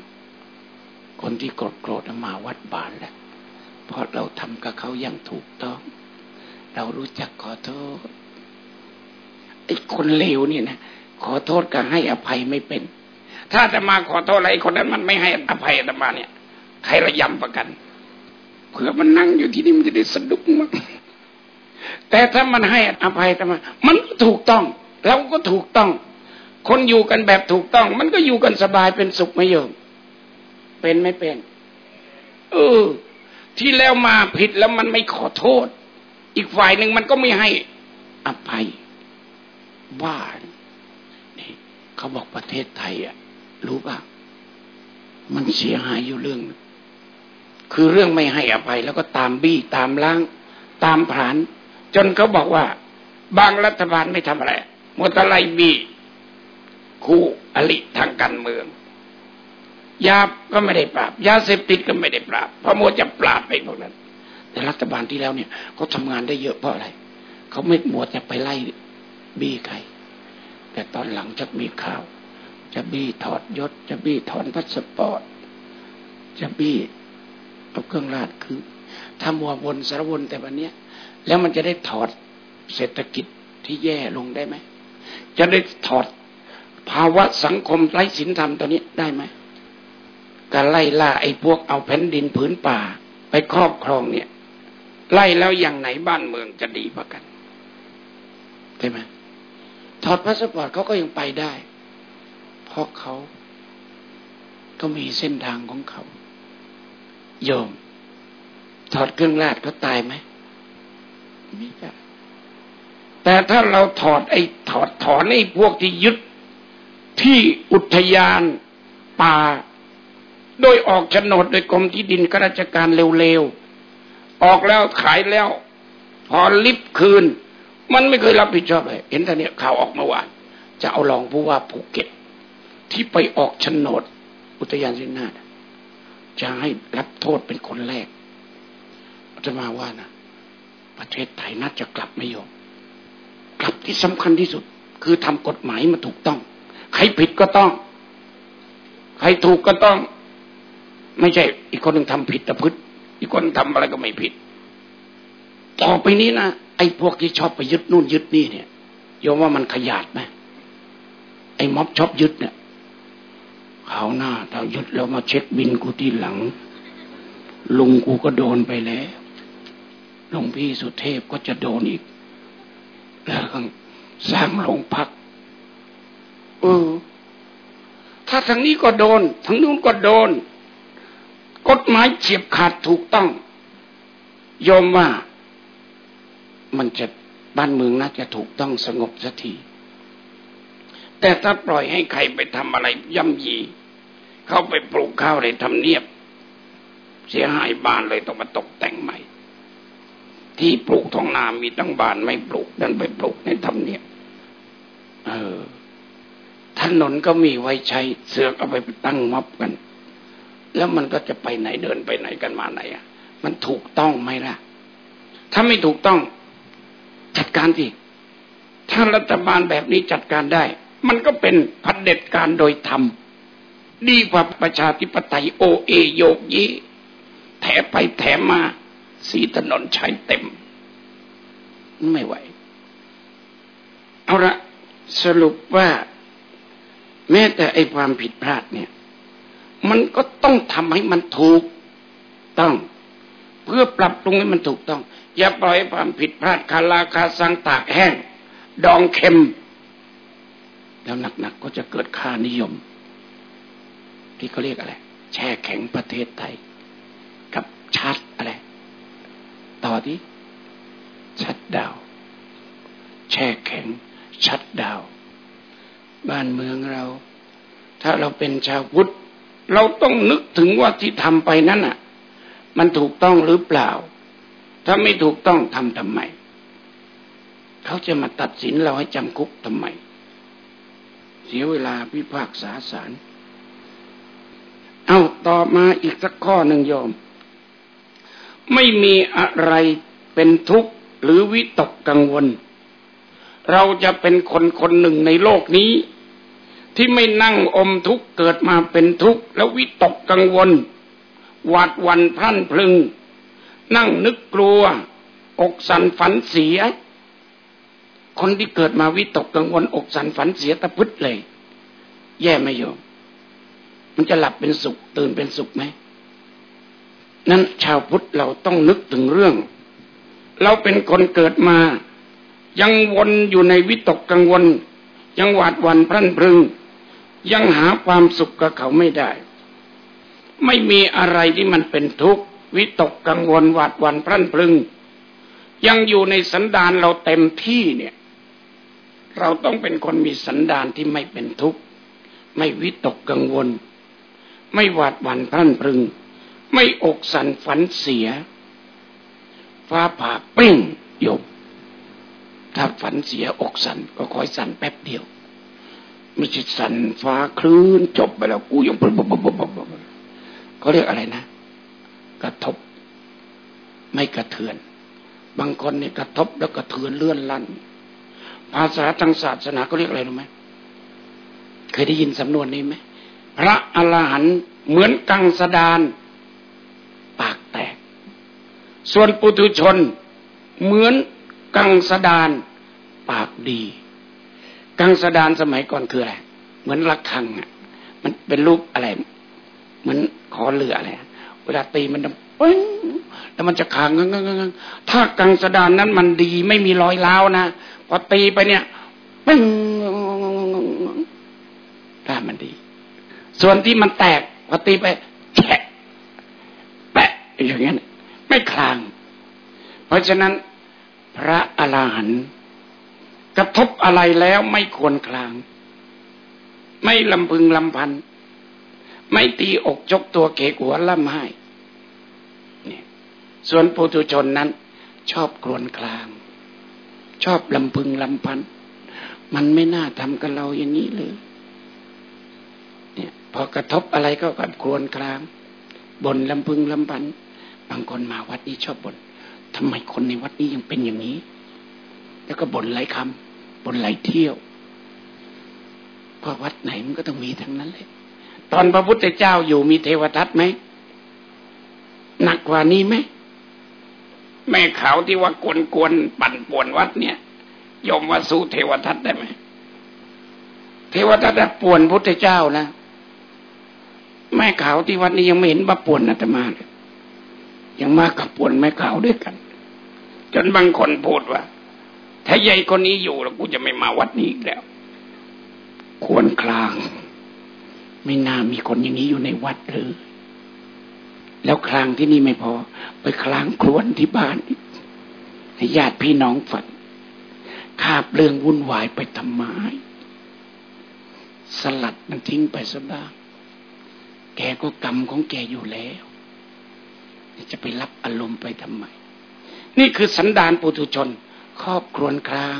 คนที่โกรธโกรธมาวัดบานแล้วเพราะเราทำกับเขาอย่างถูกต้อง เรารู้จักขอโทษไอ้คนเลวเนี่ยนะขอโทษกับให้อภัยไม่เป็น ถ้าจะมาขอโทษอะไรคนนั้นมันไม่ให้อภัยอาตมาเนี่ย ใครระยำประกันเผื่อมันนั่งอยู่ที่นี่มันจะได้สะดุ้งมั้งแต่ถ้ามันให้อภัยอาตมา มันถูกต้อง เราก็ถูกต้อง คนอยู่กันแบบถูกต้อง มันก็อยู่กันสบายเป็นสุขไม่เยอะเป็นไม่เป็นเออที่แล้วมาผิดแล้วมันไม่ขอโทษ อีกฝ่ายหนึ่งมันก็ไม่ให้อภัยว่านี่เขาบอกประเทศไทยอะ รู้ป่ะ มันเสียหายอยู่เรื่อง คือเรื่องไม่ให้อภัย แล้วก็ตามบี้ตามล้าง ตามผาน จนเขาบอกว่า บางรัฐบาลไม่ทำอะไร มตะไลบีคู่อลิทางการเมือง ยาก็ไม่ได้ปราบ ยาเสพติดก็ไม่ได้ปราบเพราะโมจะปราบไปพวกนั้น แต่รัฐบาลที่แล้วเนี่ยเขาทำงานได้เยอะเพราะอะไรเขาไม่หมดจะไปไล่บี้ใครแต่ตอนหลังจะมีข่าว จะบี้ถอดยศ จะบี้ถอนพัสปอร์ตจะบี้เอาเครื่องราชคือทำมัววนสาละวนแต่วันเนี้ย แล้วมันจะได้ถอดเศรษฐกิจที่แย่ลงได้ไหม จะได้ถอดภาวะสังคมไร้ศีลธรรมตัวนี้ได้ไหมการไล่ล่าไอ้พวกเอาแผ่นดินผืนป่า ไปครอบครองเนี่ย ไล่แล้วอย่างไหนบ้านเมืองจะดีประกันใช่ไหมถอดพาสปอร์ตเขาก็ยังไปได้เพราะเขาก็มีเส้นทางของเขา โยม ถอดเครื่องราชเขาตายไหมไม่ใช่ แต่ถ้าเราถอดไอ้ถอดถอนไอ้พวกที่ยึดที่อุทยานป่า โดยออกโฉนดโดยกรมที่ดินข้าราชการเร็วๆ ออกแล้วขายแล้ว พอลิบคืน มันไม่เคยรับผิดชอบเลย เห็นแต่เนี้ยข่าวออกเมื่อวาน จะเอารองผู้ว่าภูเก็ต ที่ไปออกโฉนด อุทยานสินนาถจะให้รับโทษเป็นคนแรกจะมาว่านะประเทศไทยน่าจะกลับไม่ยอม กลับที่สำคัญที่สุด คือทำกฎหมายมาถูกต้อง ใครผิดก็ต้อง ใครถูกก็ต้อง ไม่ใช่ อีกคนหนึ่งทำผิดแต่พฤติอีกคนทำอะไรก็ไม่ผิด ต่อไปนี้นะไอ้พวกที่ชอบไปยึดนู่นยึดนี่เนี่ยโยมว่ามันขยาดไหมไอ้ม็อบชอบยึดเนี่ยเขาหน้าถ้ายึดแล้วมาเช็คบินกูที่หลังลุงกูก็โดนไปแล้วหลวงพี่สุเทพก็จะโดนอีก สร้างโรงพัก เออ ถ้าทางนี้ก็โดนทางนู้นก็โดน กฎหมายเฉียบขาดถูกต้อง ยอมว่า มันจะบ้านเมืองน่าจะถูกต้องสงบสักที แต่ถ้าปล่อยให้ใครไปทำอะไรย่ำยี เข้าไปปลูกข้าวในทำเนียบ เสียหายบ้านเลยต้องมาตกแต่งใหม่ ที่ปลูกท้องนามีตั้งบานไม่ปลูกดันไปปลูกในทำเนียบเออ ถนนก็มีไว้ใช้เสือกเอาไปตั้งม็อบกัน แล้วมันก็จะไปไหนเดินไปไหนกันมาไหนอะ มันถูกต้องไหมล่ะ ถ้าไม่ถูกต้องจัดการสิถ้ารัฐบาลแบบนี้จัดการได้ มันก็เป็นพัฒเด็จการโดยธรรมดีกว่าประชาธิปไตยโอเอโยกยี้แถไปแถมมา สีถนนใช้เต็ม ไม่ไหว เอาละสรุปว่า แม้แต่ไอความผิดพลาดเนี่ย มันก็ต้องทำให้มันถูกต้อง เพื่อปรับปรุงให้มันถูกต้อง อย่าปล่อยความผิดพลาดคาราคาสังตากแห้ง ดองเค็ม แล้วหนักๆก็จะเกิดค่านิยม ที่เขาเรียกอะไร แช่แข็งประเทศไทย กับชัดอะไร ต่อที่ชัดดาว แช่แข็ง ชัดดาว บ้านเมืองเรา ถ้าเราเป็นชาวพุทธเราต้องนึกถึงว่าที่ทำไปนั้นอะ มันถูกต้องหรือเปล่า ถ้าไม่ถูกต้องทำทำไม เขาจะมาตัดสินเราให้จำคุกทำไม เสียเวลาพิพากษาศาลเอาต่อมาอีกสักข้อหนึ่งโยม ไม่มีอะไรเป็นทุกข์หรือวิตกกังวล เราจะเป็นคนคนหนึ่งในโลกนี้ ที่ไม่นั่งอมทุกข์เกิดมาเป็นทุกข์แล้ววิตกกังวล หวาดวันพรั่นพลึง นั่งนึกกลัว อกสันฝันเสีย คนที่เกิดมาวิตกกังวล อกสันฝันเสียตะพึดเลย แย่ไหมโยมมันจะหลับเป็นสุข ตื่นเป็นสุขไหม นั้นชาวพุทธเราต้องนึกถึงเรื่อง เราเป็นคนเกิดมา ยังวนอยู่ในวิตกกังวล ยังหวาดวันพรั่นพรึง ยังหาความสุขกับเขาไม่ได้ ไม่มีอะไรที่มันเป็นทุกข์วิตกกังวลหวาดวันพรั่นพรึง ยังอยู่ในสันดานเราเต็มที่เนี่ย เราต้องเป็นคนมีสันดานที่ไม่เป็นทุกข์ไม่วิตกกังวล ไม่หวาดวันพรั่นพรึง ไม่อกสันฝันเสีย ฟ้าผ่าปิ้งหยบ ถ้าฝันเสียอกสันก็คอยสันแป๊บเดียวไม่ใช่สันฟ้าคลื่นจบไปแล้วกูยังปุ๊บปุ๊บบบเขาเรียกอะไรนะ กระทบ ไม่กระเทือน บางคนเนี่ยกระทบแล้วกระเทือนเลื่อนลั่น ภาษาทางศาสนาเขาเรียกอะไรรู้ไหมเคยได้ยินสำนวนนี้ไหมพระอรหันต์เหมือนกังสดานากแตก ส่วนปุถุชนเหมือนกังสดานปากดี กังสดานสมัยก่อนคืออะไร เหมือนระฆังอะ มันเป็นรูปอะไร เหมือนขอเรืออะไร เวลาตีมันปึ้งแล้วมันจะขางงงถ้ากังสดานนั้นมันดีไม่มีรอยร้านะพอตีไปเนี่ยปึ้งถ้ามันดี ส่วนที่มันแตกพอตีไป อย่างนี้นไม่คลาง เพราะฉะนั้นพระอรหันต์กระทบอะไรแล้วไม่ควรคลาง ไม่ลำพึงลำพัน ไม่ตีอกจกตัวเกกหัวล่ำไห้ส่วนปุถุชนนั้น ชอบกรวนคลาง ชอบลำพึงลำพัน มันไม่น่าทำกับเราอย่างนี้เลยเนี่ยพอกระทบอะไรก็กันกรวนคลางบ่นลำพึงลำพัน บางคนมาวัดนี้ชอบบ่นทำไมคนในวัดนี้ยังเป็นอย่างนี้ แล้วก็บ่นหลายคำบ่นหลายเที่ยวเพราะวัดไหนมันก็ต้องมีทั้งนั้นเลย ตอนพระพุทธเจ้าอยู่มีเทวทัตไหมหนักกว่านี้ไหมแม่ขาวที่ว่ากวนกวนปั่นป่วนวัดเนี่ยยอมว่าสู้เทวทัตได้ไหมเทวทัตป่วนพุทธเจ้านะแม่ขาวที่วัดนี้ยังไม่เห็นมาป่วนอาตมาเลย ยังมากับปวนแม่ขาวด้วยกัน จนบางคนพูดว่า ถ้าใหญ่คนนี้อยู่แล้วกูจะไม่มาวัดนี้อีกแล้ว ควรคลาง ไม่น่ามีคนอย่างนี้อยู่ในวัดเลยแล้วคลางที่นี่ไม่พอ ไปคลางครวนที่บ้านญาติพี่น้องฝันคาบเรื่องวุ่นวายไปทำไมสลัดมันทิ้งไปซะบ้าง แกก็กรรมของแกอยู่แล้ว จะไปรับอารมณ์ไปทำไม นี่คือสันดานปุถุชน ครอบครวนคลาง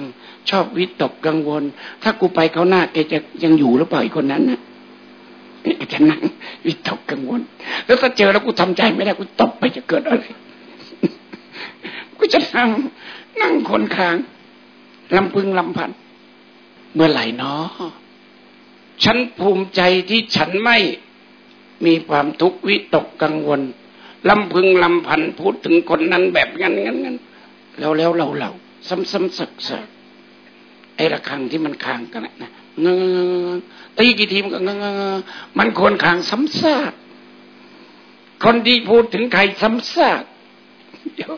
ชอบวิตกกังวล ถ้ากูไปเขาหน้าแกจะยังอยู่หรือเปล่าอีกคนนั้นนะจะนั่งวิตกกังวล แล้วถ้าเจอแล้วกูทำใจไม่ได้กูตบไปจะเกิดอะไร กูจะนั่งนั่งคนคางลำพึงลำพัน เมื่อไหร่นาะฉันภูมิใจที่ฉันไม่มีความทุกข์วิตกกังวล ลำพึงลำพันพูดถึงคนนั้นแบบงั้นงั้นงั้นแล้วแล้วเราเราซ้ำซ้ำสักสักไอ้ระฆังที่มันคางกันนะเงตีกี่ทีมันก็เงมันควรคางซ้ำซากคนที่พูดถึงใครซ้ำซากเดี๋ยว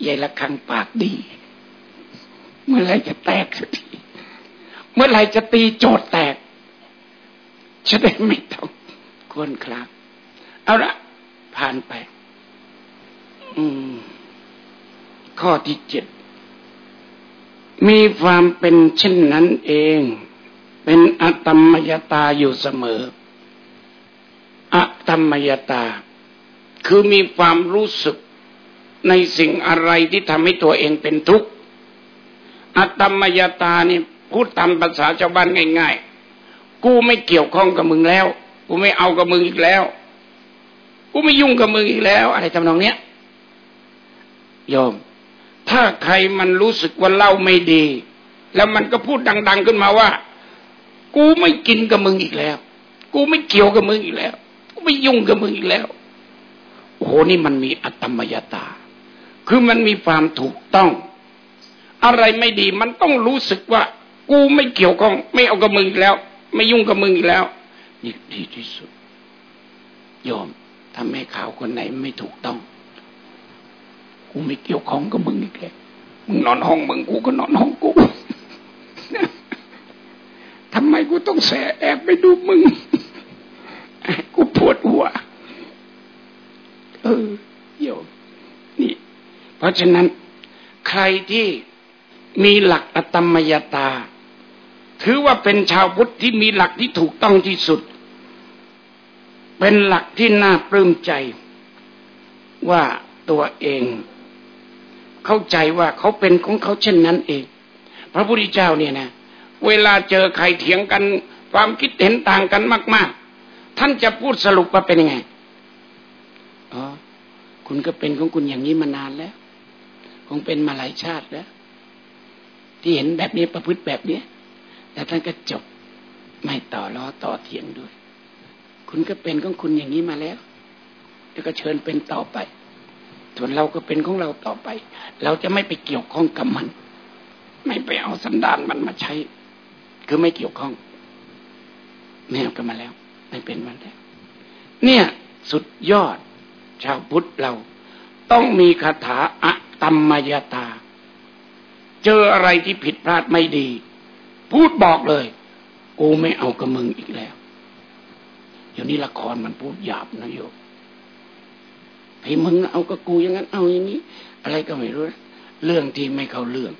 ใหญ่ละคังปากดี เมื่อไรจะแตกสักทีเมื่อไรจะตีโจทย์แตกจะได้ไม่ต้องควรคลางเอาละ ผ่านไป อืม ข้อที่เจ็ด มีความเป็นเช่นนั้นเอง เป็นอัตมยตาอยู่เสมออัตมยตา คือมีความรู้สึกในสิ่งอะไรที่ทำให้ตัวเองเป็นทุกข์อัตมยตานี่พูดตามภาษาชาวบ้านง่าย ๆ กูไม่เกี่ยวข้องกับมึงแล้ว กูไม่เอากับมึงอีกแล้ว กูไม่ยุ่งกับมึงอีกแล้ว อะไรทำนองเนี้ยยอมถ้าใครมันรู้สึกว่าเล่าไม่ดี แล้วมันก็พูดดัง ๆขึ้นมาว่า กูไม่กินกับมึงอีกแล้ว กูไม่เกี่ยวกับมึงอีกแล้ว กูไม่ยุ่งกับมึงอีกแล้วโอ้โหนี่มันมีอัตมยตา คือมันมีความถูกต้อง อะไรไม่ดีมันต้องรู้สึกว่า กูไม่เกี่ยวข้อง ไม่เอากับมึงอีกแล้ว ไม่ยุ่งกับมึงอีกแล้วนี่ดีที่สุด ยอม ถ้าแม่ข่าวคนไหนไม่ถูกต้อง กูไม่เกี่ยวข้องกับมึงอีกแล้วมึงนอนห้องมึงกูก็นอนห้องกูทำไมกูต้องแสแอบไปดูมึง กูปวดหัว เออโยมนี่ เพราะฉะนั้น ใครที่มีหลักอตมยตา ถือว่าเป็นชาวพุทธที่มีหลักที่ถูกต้องที่สุด เป็นหลักที่น่าปลื้มใจ ว่าตัวเอง เข้าใจว่าเขาเป็นของเขาเช่นนั้นเอง พระพุทธเจ้าเนี่ยนะ เวลาเจอใครเถียงกัน ความคิดเห็นต่างกันมาก ๆ ท่านจะพูดสรุปว่าเป็นยังไงอ๋อคุณก็เป็นของคุณอย่างนี้มานานแล้ว คงเป็นมาหลายชาติแล้ว ที่เห็นแบบนี้ประพฤติแบบนี้แต่ท่านก็จบไม่ต่อล้อต่อเถียงด้วย คุณก็เป็นของคุณอย่างนี้มาแล้ว แล้วก็เชิญเป็นต่อไป ส่วนเราก็เป็นของเราต่อไป เราจะไม่ไปเกี่ยวข้องกับมัน ไม่ไปเอาสันดานมันมาใช้ คือไม่เกี่ยวข้องแม่กันมาแล้ว ไม่เป็นมันแล้ว เนี่ยสุดยอด ชาวพุทธเราต้องมีคาถาอะตัมมายตา เจออะไรที่ผิดพลาดไม่ดี พูดบอกเลย กูไม่เอากับมึงอีกแล้ว ดี๋ยวนี้ละครมันพูดหยาบนะโยมไอ้มึงเอากระกูอย่างนั้น เอาอย่างนี้ อะไรก็ไม่รู้ เรื่องที่ไม่เข้าเรื่อง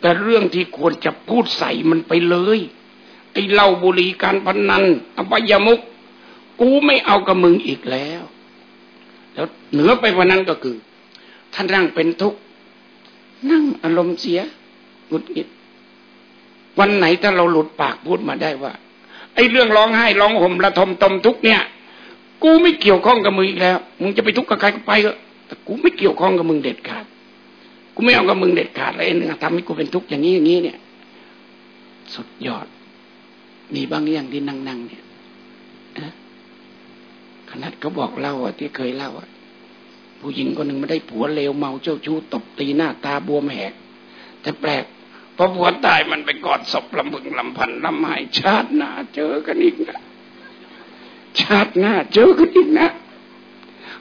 แต่เรื่องที่ควรจะพูดใส่มันไปเลยไอ้เหล้าบุหรี่การพนนันอบายมุก กูไม่เอากับมึงอีกแล้ว แล้วเหนือไปกว่านั้นก็คือ ท่านนั่งเป็นทุกข์นั่งอารมณ์เสียหงุดหงิดวันไหนถ้าเราหลุดปากพูดมาได้ว่า ไอ้เรื่องร้องไห้ร้องห่มระทมตมทุกเนี่ย กูไม่เกี่ยวข้องกับมึงอีกแล้ว มึงจะไปทุกข์กับใครก็ไปก็แต่กูไม่เกี่ยวข้องกับมึงเด็ดขาด กูไม่เอากับมึงเด็ดขาดเลยนึงทำให้กูเป็นทุกข์อย่างนี้อย่างนี้เนี่ย สุดยอด มีบางอย่างที่นั่งนั่งเนี่ยขนาดเขาบอกเล่าอะที่เคยเล่าอะผู้หญิงคนหนึ่งไม่ได้ผัวเลวเมาเจ้าชู้ตบตีหน้าตาบวมแหกแต่แปลก พอผัวตายมันไปกอดศพลำพึงลำพันลำไห้ชาติหน้าเจอกันอีกนะ ชาติหน้าเจอกันอีกนะ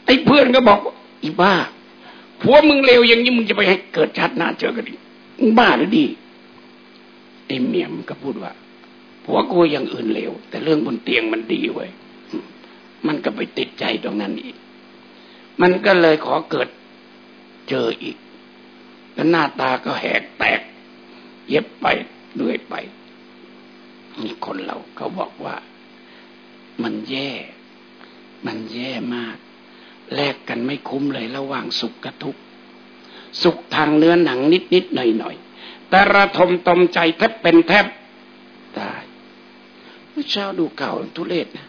ไอ้เพื่อนก็บอกอีบ้าผัวมึงเลวอย่างนี้มึงจะไปให้เกิดชาติหน้าเจอกันอีกมึงบ้าหรือดีไอ้เมียมก็พูดว่าผัวกูอย่างอื่นเลวแต่เรื่องบนเตียงมันดีเว้ยมันก็ไปติดใจตรงนั้นอีก มันก็เลยขอเกิดเจออีกแล้วหน้าตาก็แหกแตก เย็บไปเรื่อยไปมีคนเราเขาบอกว่า มันแย่ มันแย่มาก แลกกันไม่คุ้มเลยระหว่างสุขกับทุกข์สุขทางเนื้อหนังนิดนิดหน่อยหน่อยแต่ระทมตมใจแทบเป็นแทบตายเมื่อเช้าดูเก่าทุเลศนะ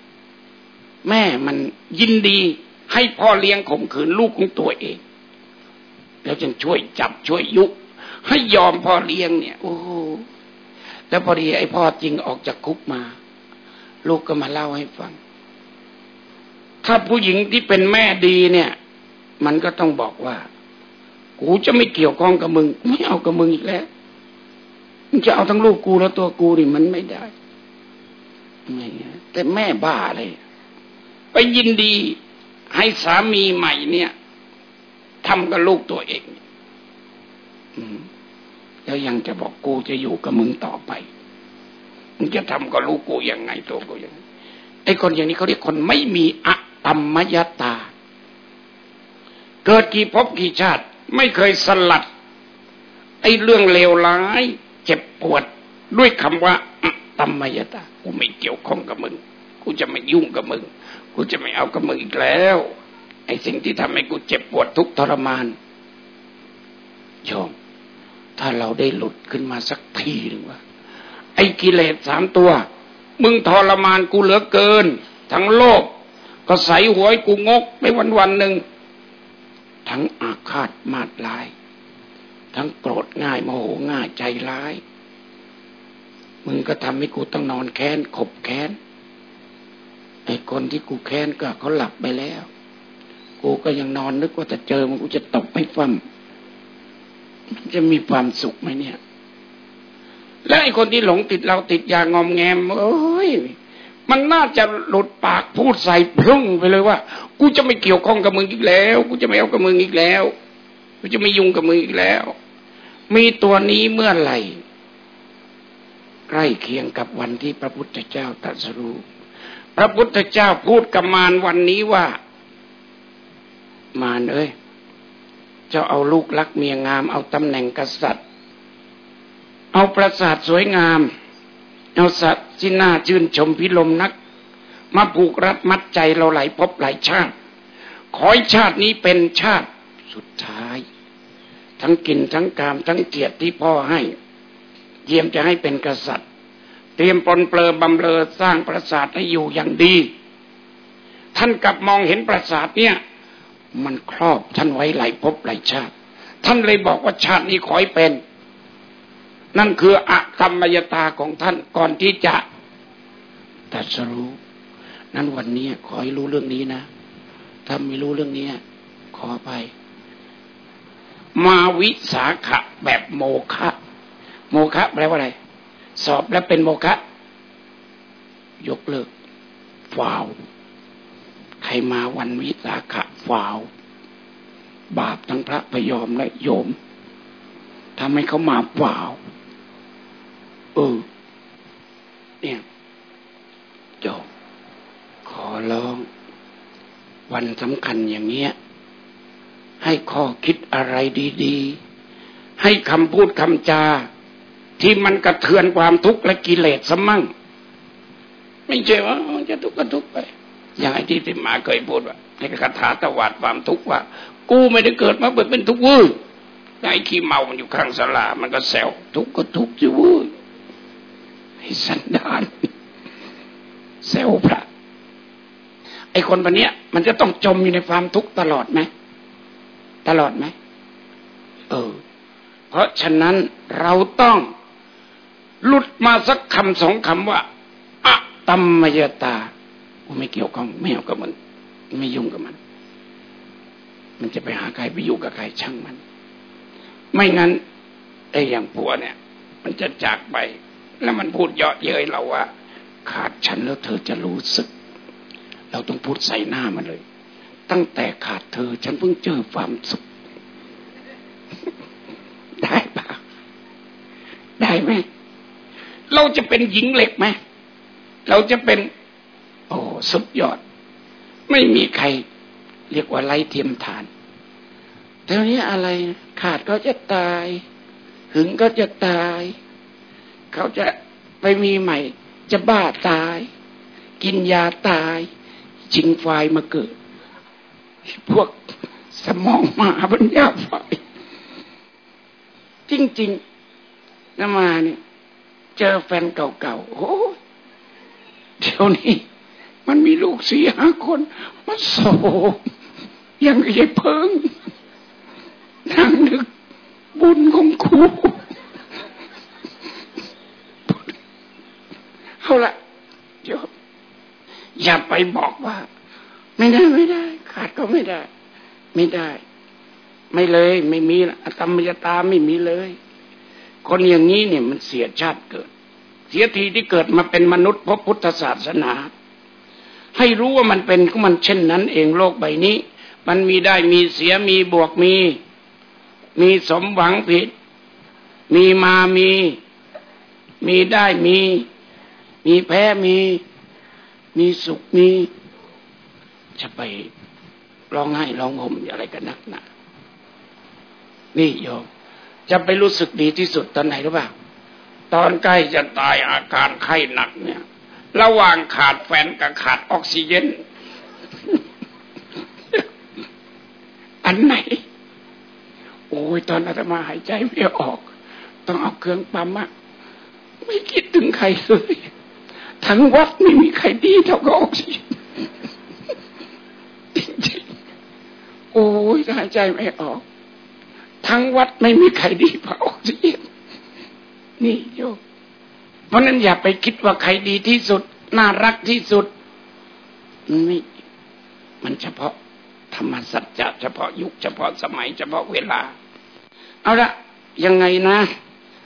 แม่มันยินดีให้พ่อเลี้ยงข่มขืนลูกของตัวเอง แล้วจึงช่วยจับช่วยยุ ให้ยอมพ่อเลี้ยงเนี่ย โอ้แล้วพอดีไอ้พ่อจริงออกจากคุกมา ลูกก็มาเล่าให้ฟัง ถ้าผู้หญิงที่เป็นแม่ดีเนี่ย มันก็ต้องบอกว่า กูจะไม่เกี่ยวข้องกับมึง ไม่เอากับมึงอีกแล้วมึงจะเอาทั้งลูกกูแล้วตัวกูนี่มันไม่ได้ไม่แต่แม่บ้าเลยไปยินดีให้สามีใหม่เนี่ยทำกับลูกตัวเอง แล้วยังจะบอกกูจะอยู่กับมึงต่อไป มึงจะทำกับลูกกูยังไงตัวกูยังไอ้คนอย่างนี้เขาเรียกคนไม่มีอะตัมมยตา เกิดกี่ภพกี่ชาติ ไม่เคยสลัด ไอ้เรื่องเลวร้าย เจ็บปวด ด้วยคำว่าอะตัมมยตา กูไม่เกี่ยวข้องกับมึง กูจะไม่ยุ่งกับมึง กูจะไม่เอากับมึงอีกแล้ว ไอ้สิ่งที่ทำให้กูเจ็บปวดทุกทรมานยอม ถ้าเราได้หลุดขึ้นมาสักทีหนึ่งว่าไอ้กิเลสสามตัว มึงทรมานกูเหลือเกิน ทั้งโลกก็ใส่หวยกูงกไปวันวันหนึ่งทั้งอาฆาตมาดลาย ทั้งโกรธง่ายโมโหง่ายใจร้าย มึงก็ทำให้กูต้องนอนแค้นขบแค้นไอ้คนที่กูแค้นก็เขาหลับไปแล้ว กูก็ยังนอนนึกว่าจะเจอมันกูจะตบไปฟั่ม จะมีความสุขไหมเนี่ย และไอ้คนที่หลงติดเราติดยางอมแงมเอ้ยมันน่าจะหลุดปากพูดใส่พุ่งไปเลยว่า กูจะไม่เกี่ยวข้องกับมึงอีกแล้ว กูจะไม่เอากับมึงอีกแล้ว กูจะไม่ยุ่งกับมึงอีกแล้ว มีตัวนี้เมื่อไหร่ ใกล้เคียงกับวันที่พระพุทธเจ้าตรัสรู้พระพุทธเจ้าพูดกับมารวันนี้ว่า มารเอ้ย จะเอาลูกรักเมียงาม เอาตำแหน่งกษัตริย์ เอาประสาทสวยงาม เอาสัตว์ที่น่าชื่นชมพิลมนัก มาผูกรัดมัดใจเราหลายพบหลายชาติ ขอให้ชาตินี้เป็นชาติสุดท้าย ทั้งกินทั้งกามทั้งเกียรติที่พ่อให้เยี่ยมจะให้เป็นกษัตริย์ เตรียมปนเปลือบำเรอสร้างประสาทให้อยู่อย่างดี ท่านกลับมองเห็นประสาทเนี่ย มันครอบท่านไว้หลายภพหลายชาติ ท่านเลยบอกว่าชาตินี้ขอให้เป็น นั่นคืออะกรรมยตาของท่านก่อนที่จะตัดสรู้นั้นวันนี้ขอให้รู้เรื่องนี้นะ ถ้าไม่รู้เรื่องนี้ขอไป มาวิสาขะแบบโมฆะโมฆะแปลว่าอะไร สอบแล้วเป็นโมฆะยกเลิกฟาว ใครมาวันวิสาขะฝาว บาปทั้งพระพยอมและโยมทำให้เขามาฝาวเออเนี่ยโยมวันสำคัญอย่างเงี้ย ให้ข้อคิดอะไรดีๆ ให้คำพูดคำจา ที่มันกระเทือนความทุกข์และกิเลสสมั่ง ไม่ใช่ว่าจะทุกข์ก็ทุกข์ไป อย่างไอ้ที่ที่มาเคยพูดว่าในคาถาตวาดความทุกข์ว่า กูไม่ได้เกิดมาเปิดเป็นทุกข์วื้ยไอ้ขี้เมามันอยู่ข้างสลา มันก็แซวทุกข์ก็ทุกข์จิวื้ยไอ้สันดานแซวพระไอ้คนแบบนี้มันจะต้องจมอยู่ในความทุกข์ตลอดไหมตลอดไหมเออ เพราะฉะนั้นเราต้องหลุดมาสักคำสองคำว่าอะตัมมยตา ไม่เกี่ยวข้องไม่เอากับมัน ไม่ยุ่งกับมัน มันจะไปหาใครไปอยู่กับใครช่างมัน ไม่งั้นไอ้อย่างผัวเนี่ย มันจะจากไป แล้วมันพูดเยาะเย้ยเราว่า ขาดฉันแล้วเธอจะรู้สึก เราต้องพูดใส่หน้ามันเลย ตั้งแต่ขาดเธอ ฉันเพิ่งเจอความสุข ได้ปะได้ไหมเราจะเป็นหญิงเหล็กไหมเราจะเป็น โอ้สุดยอด ไม่มีใครเรียกว่าไร้เทียมทานเท่านี้อะไรขาดก็จะตาย หึงก็จะตาย เขาจะไปมีใหม่ จะบ้าตาย กินยาตายจิงไฟมาเกิด พวกสมองมาปัญญาไฟจริงๆนมาเนี่ย เจอแฟนเก่าๆโอ้เดี๋ยวนี้ มันมีลูกสี่ห้าคน มันโศกยังไงเพิ่งนั่งนึกบุญของครูเอาละเดี๋ยวอย่าไปบอกว่า ไม่ได้ไม่ได้ ขาดก็ไม่ได้ ไม่ได้ ไม่เลย ไม่มีอตมยตาไม่มีเลย คนอย่างนี้เนี่ยมันเสียชาติเกิด เสียทีที่เกิดมาเป็นมนุษย์พบพุทธศาสนา ให้รู้ว่ามันเป็นของมันเช่นนั้นเองโลกใบนี้ มันมีได้มีเสียมีบวกมี มีสมหวังผิด มีมามี มีได้มี มีแพ้มี มีสุขมี จะไปร้องไห้ร้องห่มอะไรกันนักหนานี่โยมจะไปรู้สึกดีที่สุดตอนไหนรู้ป่าตอนใกล้จะตายอาการไข้หนักเนี่ย ระหว่างขาดแฟนกับขาดออกซิเจนอันไหน โอ้ยตอนอาตมาหายใจไม่ออก ต้องเอาเครื่องปั๊มอะไม่คิดถึงใครเลยทั้งวัดไม่มีใครดีเท่ากับออกซิเจนจริงๆโอ้ยหายใจไม่ออก ทั้งวัดไม่มีใครดีกว่าออกซิเจนนี่โยม เพราะนั้นอย่าไปคิดว่าใครดีที่สุด น่ารักที่สุด มันไม่ มันเฉพาะธรรมสัจจะเฉพาะยุคเฉพาะสมัยเฉพาะเวลา เอาละยังไงนะ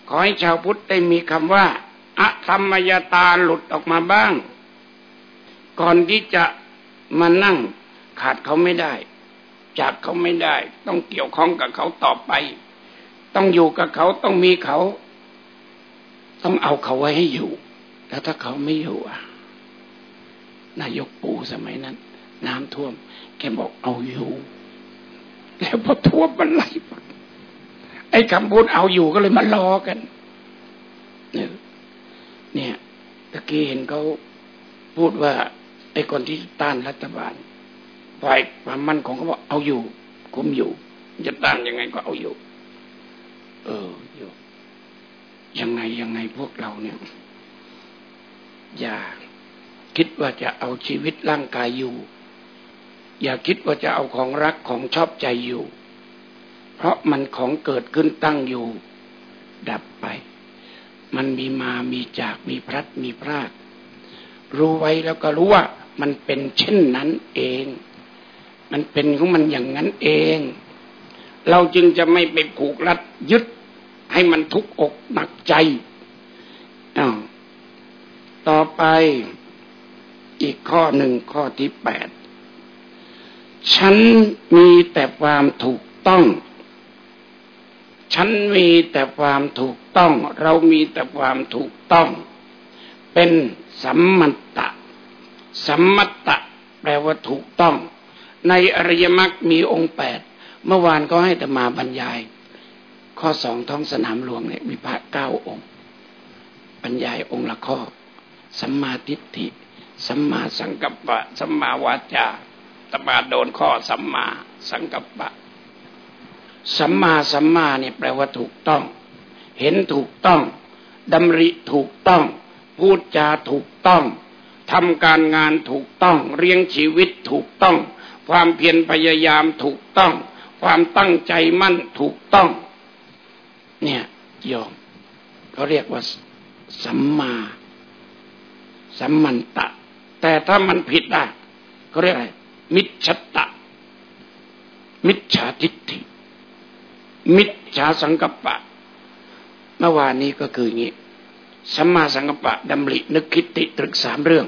ขอให้ชาวพุทธได้มีคำว่าอะธรรมยตาหลุดออกมาบ้าง ก่อนที่จะมานั่งขาดเขาไม่ได้ จากเขาไม่ได้ ต้องเกี่ยวข้องกับเขาต่อไป ต้องอยู่กับเขาต้องมีเขา ต้องเอาเขาไว้ให้อยู่ แล้วถ้าเขาไม่อยู่อะ นายกปู่สมัยนั้น น้ำท่วม แกบอกเอาอยู่แล้วพอท่วมมันไหลไอ้คำพูดเอาอยู่ก็เลยมาล้อกัน เนี่ยเนี่ยตะกี้เห็นเขาพูดว่า ไอ้คนที่ต้านรัฐบาลฝ่ายความมั่นของเขาบอกเอาอยู่ คุมอยู่ จะต้านยังไงก็เอาอยู่ เอออยู่ ยังไงยังไงพวกเราเนี่ย อย่าคิดว่าจะเอาชีวิตร่างกายอยู่ อย่าคิดว่าจะเอาของรักของชอบใจอยู่ เพราะมันของเกิดขึ้นตั้งอยู่ ดับไป มันมีมามีจากมีพลัดมีพราก รู้ไว้แล้วก็รู้ว่า มันเป็นเช่นนั้นเอง มันเป็นของมันอย่างนั้นเอง เราจึงจะไม่ไปผูกรัดยึด ให้มันทุกข์อกหนักใจอ้าวต่อไปอีกข้อหนึ่งข้อที่แปดฉันมีแต่ความถูกต้อง ฉันมีแต่ความถูกต้อง เรามีแต่ความถูกต้อง เป็นสัมมัตตะ สัมมัตตะ แปลว่าถูกต้อง ในอริยมรรคมีองค์แปด เมื่อวานก็ให้ตมาบรรยาย ข้อสองท้องสนามหลวงเนี่ยมีพระเก้าองค์บรรยายองค์ละข้อ สัมมาทิฏฐิ สัมมาสังกัปปะ สัมมาวาจาตมาโดนข้อสัมมาสังกัปปะ สัมมาสัมมาเนี่ยแปลว่าถูกต้อง เห็นถูกต้องดำริถูกต้อง พูดจาถูกต้องทำการงานถูกต้องเรียงชีวิตถูกต้อง ความเพียรพยายามถูกต้อง ความตั้งใจมั่นถูกต้อง เนี่ยโยมเขาเรียกว่าสัมมา สัมมันตะ แต่ถ้ามันผิดอะเขาเรียกอะไร มิจฉตะ มิจฉาทิฏฐิ มิจฉาสังกัปปะเมื่อวานนี้ก็คืออย่างนี้สัมมาสังกัปปะดำรินึกคิดติตรึกสามเรื่อง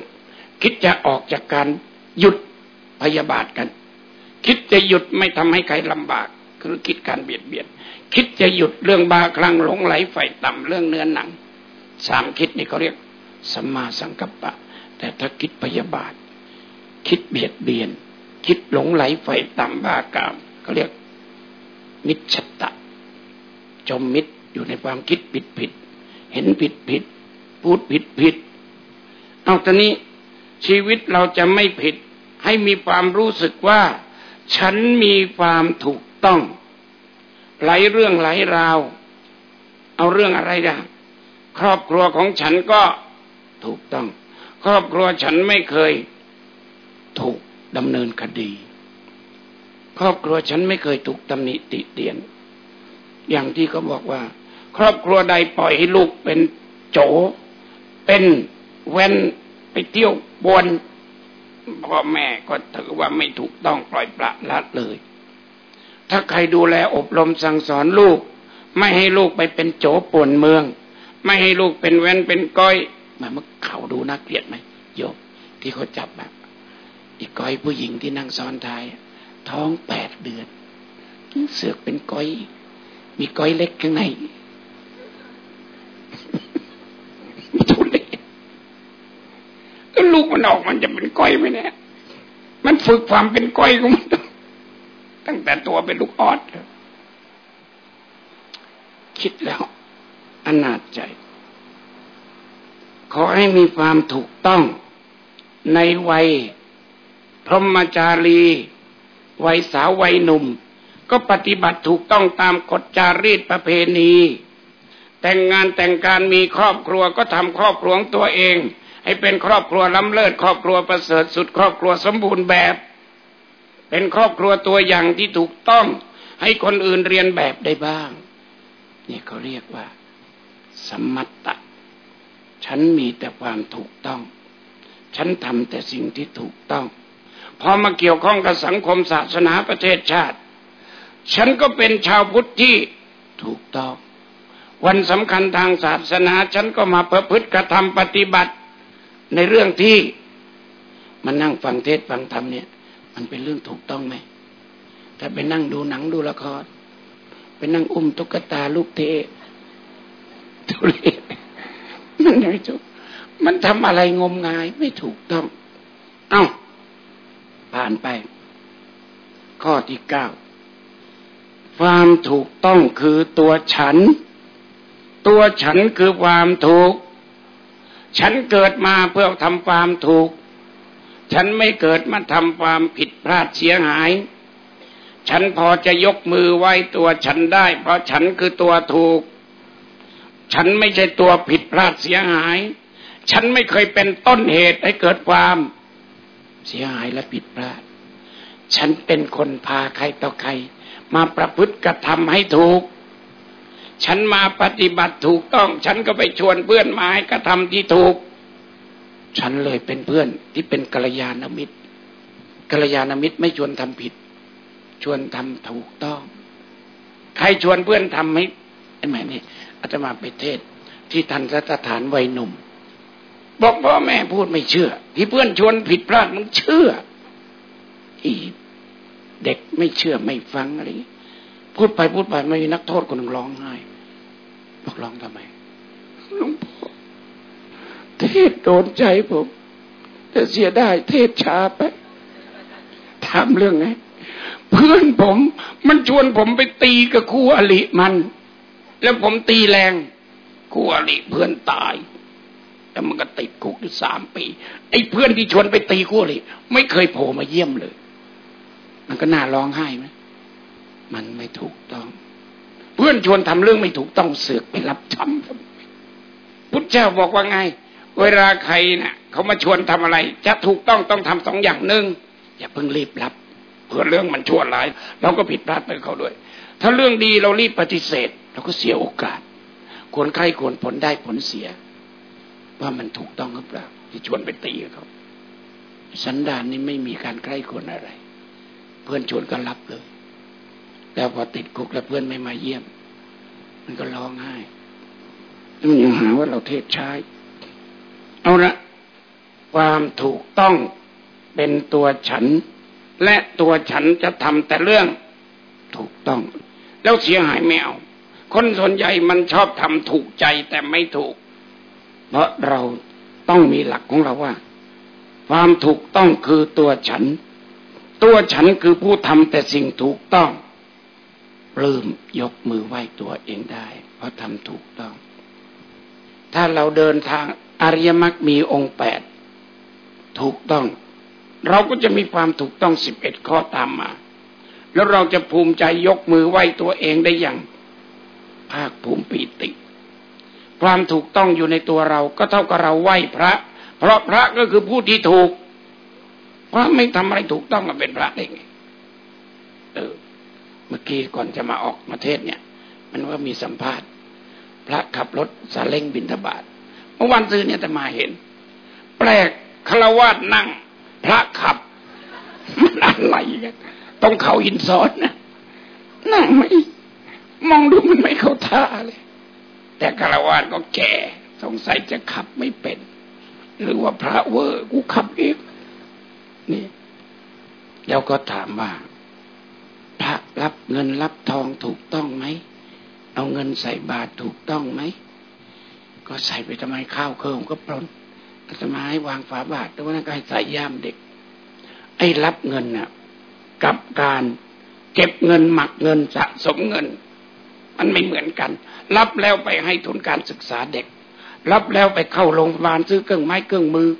คิดจะออกจากการหยุดพยาบาทกัน คิดจะหยุดไม่ทำให้ใครลำบาก คือคิดการเบียดเบียน คิดจะหยุดเรื่องบาคลั่งหลงไหลไฟต่ำเรื่องเนื้อหนังสามคิดนี่เขาเรียกสัมมาสังกัปปะ แต่ถ้าคิดพยาบาท คิดเบียดเบียน คิดหลงไหลไฟต่ำบ้ากามเขาเรียกมิจฉตะ จมมิดอยู่ในความคิดผิดผิด เห็นผิดผิด พูดผิดผิด เอาตอนนี้ชีวิตเราจะไม่ผิด ให้มีความรู้สึกว่า ฉันมีความถูกต้อง หลายเรื่องหลายราว เอาเรื่องอะไรด่ะครอบครัวของฉันก็ถูกต้อง ครอบครัวฉันไม่เคย ถูกดำเนินคดี ครอบครัวฉันไม่เคยถูกตำหนิติเตียน อย่างที่เขาบอกว่า ครอบครัวใดปล่อยให้ลูกเป็นโจ เป็นแวนไปเที่ยวบนพ่อแม่ก็ถือว่าไม่ถูกต้องปล่อยปละละเลย ถ้าใครดูแลอบรมสั่งสอนลูก ไม่ให้ลูกไปเป็นโจป่วนเมือง ไม่ให้ลูกเป็นแวนเป็นก้อยมาเมื่อเขาดูน่าเกลียดไหมโยมที่เขาจับแบบอีกก้อยผู้หญิงที่นั่งซ้อนท้าย ท้องแปดเดือนเสือกเป็นก้อย มีก้อยเล็กข้างในมีทุเรศแล้วลูกมันออกมันจะเป็นก้อยไหมเนี่ยมันฝึกความเป็นก้อยของมัน ตั้งแต่ตัวเป็นลูกออดคิดแล้วอนาจใจ ขอให้มีความถูกต้องในวัยพรหมจารี วัยสาววัยหนุ่ม ก็ปฏิบัติถูกต้องตามกฎจารีตประเพณี แต่งงานแต่งการมีครอบครัวก็ทำครอบครัวตัวเอง ให้เป็นครอบครัวล้ำเลิศครอบครัวประเสริฐสุดครอบครัวสมบูรณ์แบบ เป็นครอบครัวตัวอย่างที่ถูกต้อง ให้คนอื่นเรียนแบบได้บ้าง นี่เขาเรียกว่า สมัตตะ ฉันมีแต่ความถูกต้อง ฉันทำแต่สิ่งที่ถูกต้อง พอมาเกี่ยวข้องกับสังคมศาสนาประเทศชาติ ฉันก็เป็นชาวพุทธที่ถูกต้อง วันสำคัญทางศาสนา ฉันก็มาประพฤติกระทำปฏิบัติในเรื่องที่มันนั่งฟังเทศฟังธรรมเนี่ย มันเป็นเรื่องถูกต้องไหมถ้าไปนั่งดูหนังดูละครไปนั่งอุ้มตุ๊กตาลูกเททุเรศมันไม่ถูกมันทำอะไรงมงายไม่ถูกต้อง เอ้า ผ่านไป ข้อที่เก้าความถูกต้องคือตัวฉัน ตัวฉันคือความถูก ฉันเกิดมาเพื่อทำความถูก ฉันไม่เกิดมาทำความผิดพลาดเสียหาย ฉันพอจะยกมือไหว้ตัวฉันได้ เพราะฉันคือตัวถูก ฉันไม่ใช่ตัวผิดพลาดเสียหาย ฉันไม่เคยเป็นต้นเหตุให้เกิดความเสียหายและผิดพลาด ฉันเป็นคนพาใครต่อใคร มาประพฤติกระทำให้ถูก ฉันมาปฏิบัติถูกต้อง ฉันก็ไปชวนเพื่อนมาให้กระทำที่ถูก ฉันเลยเป็นเพื่อนที่เป็นกัลยาณมิตรกัลยาณมิตรไม่ชวนทำผิด ชวนทำถูกต้อง ใครชวนเพื่อนทำให้ไอ้แม่นี่อาตมาไปเทศ ที่ทันสถานวัยหนุ่ม บอกพ่อแม่พูดไม่เชื่อ ที่เพื่อนชวนผิดพลาดมันเชื่อ อีเด็กไม่เชื่อไม่ฟังอะไรพูดไปพูดไปไม่มีนักโทษคนหนึ่งร้องไห้บอกร้องทำไมหลวง เทศโดนใจผม แต่เสียได้เทศช้าไปถ้ามเรื่องไง เพื่อนผม มันชวนผมไปตีกับคู่อริมัน แล้วผมตีแรงคู่อริเพื่อนตายแล้วมันก็ติดคุกอยู่สามปี ไอ้เพื่อนที่ชวนไปตีคู่อริไม่เคยโผล่มาเยี่ยมเลย มันก็น่าร้องไห้ไหมมันไม่ถูกต้อง เพื่อนชวนทำเรื่องไม่ถูกต้องเสือกไปรับจำพุทธเจ้าบอกว่าไง เวลาใครเนะ่ะเขามาชวนทำอะไร จะถูกต้องต้องทำสองอย่างหนึ่งอย่าเพิ่งรีบรับเพื่อเรื่องมันชั่วร้าย เราก็ผิดพลาดไปเขาด้วย ถ้าเรื่องดีเรารีบปฏิเสธเราก็เสียโอกาส ควรใครควรผลได้ผลเสีย ว่ามันถูกต้องหรือเปล่าที่ชวนไปตีเขาสันดานนี้ไม่มีการใกล้ควรอะไร เพื่อนชวนก็รับเลย แล้วพอติดคุกแล้วเพื่อนไม่มาเยี่ยม มันก็ร้องไห้มันยังหาว่าเราเทศใช้ เอาละความถูกต้องเป็นตัวฉัน และตัวฉันจะทำแต่เรื่องถูกต้อง แล้วเสียหายไม่เอา คนส่วนใหญ่มันชอบทำถูกใจแต่ไม่ถูก เพราะเราต้องมีหลักของเราว่า ความถูกต้องคือตัวฉัน ตัวฉันคือผู้ทำแต่สิ่งถูกต้องลืมยกมือไหว้ตัวเองได้ เพราะทำถูกต้อง ถ้าเราเดินทาง อริยมรรคมีองค์แปดถูกต้อง เราก็จะมีความถูกต้องสิบเอ็ดข้อตามมา แล้วเราจะภูมิใจยกมือไหว้ตัวเองได้อย่าง ภาคภูมิปีติ ความถูกต้องอยู่ในตัวเราก็เท่ากับเราไหว้พระ เพราะพระก็คือผู้ที่ถูกพระไม่ทำอะไรถูกต้องมาเป็นพระได้ไงเออ เมื่อกี้ก่อนจะมาออกมาเทศเนี่ย มันว่ามีสัมภาษณ์ พระขับรถสาเล้งบินทบาท เมื่อวันซื้อเนี่ยแต่มาเห็น แปลกคารวาสนั่ง พระขับมันอะไรกันต้องเขาหินซ้อนนะนั่งไม่มองดูมันไม่เข้าท่าเลย แต่คารวาสก็แก่สงสัยจะขับไม่เป็น หรือว่าพระเวอร์กูขับเองนี่แล้วก็ถามว่าพระรับเงินรับทองถูกต้องไหม เอาเงินใส่บาตรถูกต้องไหม ก็ใส่ไปทำไมข้าวเคิมก็ปล้นอาตมาให้วางฝาบาตรแต่ว่านั่นก็ให้ใส่ย่ามเด็ก ไอ้รับเงินน่ะ กับการเก็บเงินหมักเงินสะสมเงิน มันไม่เหมือนกัน รับแล้วไปให้ทุนการศึกษาเด็ก รับแล้วไปเข้าโรงพยาบาลซื้อเครื่องไม้เครื่องมือ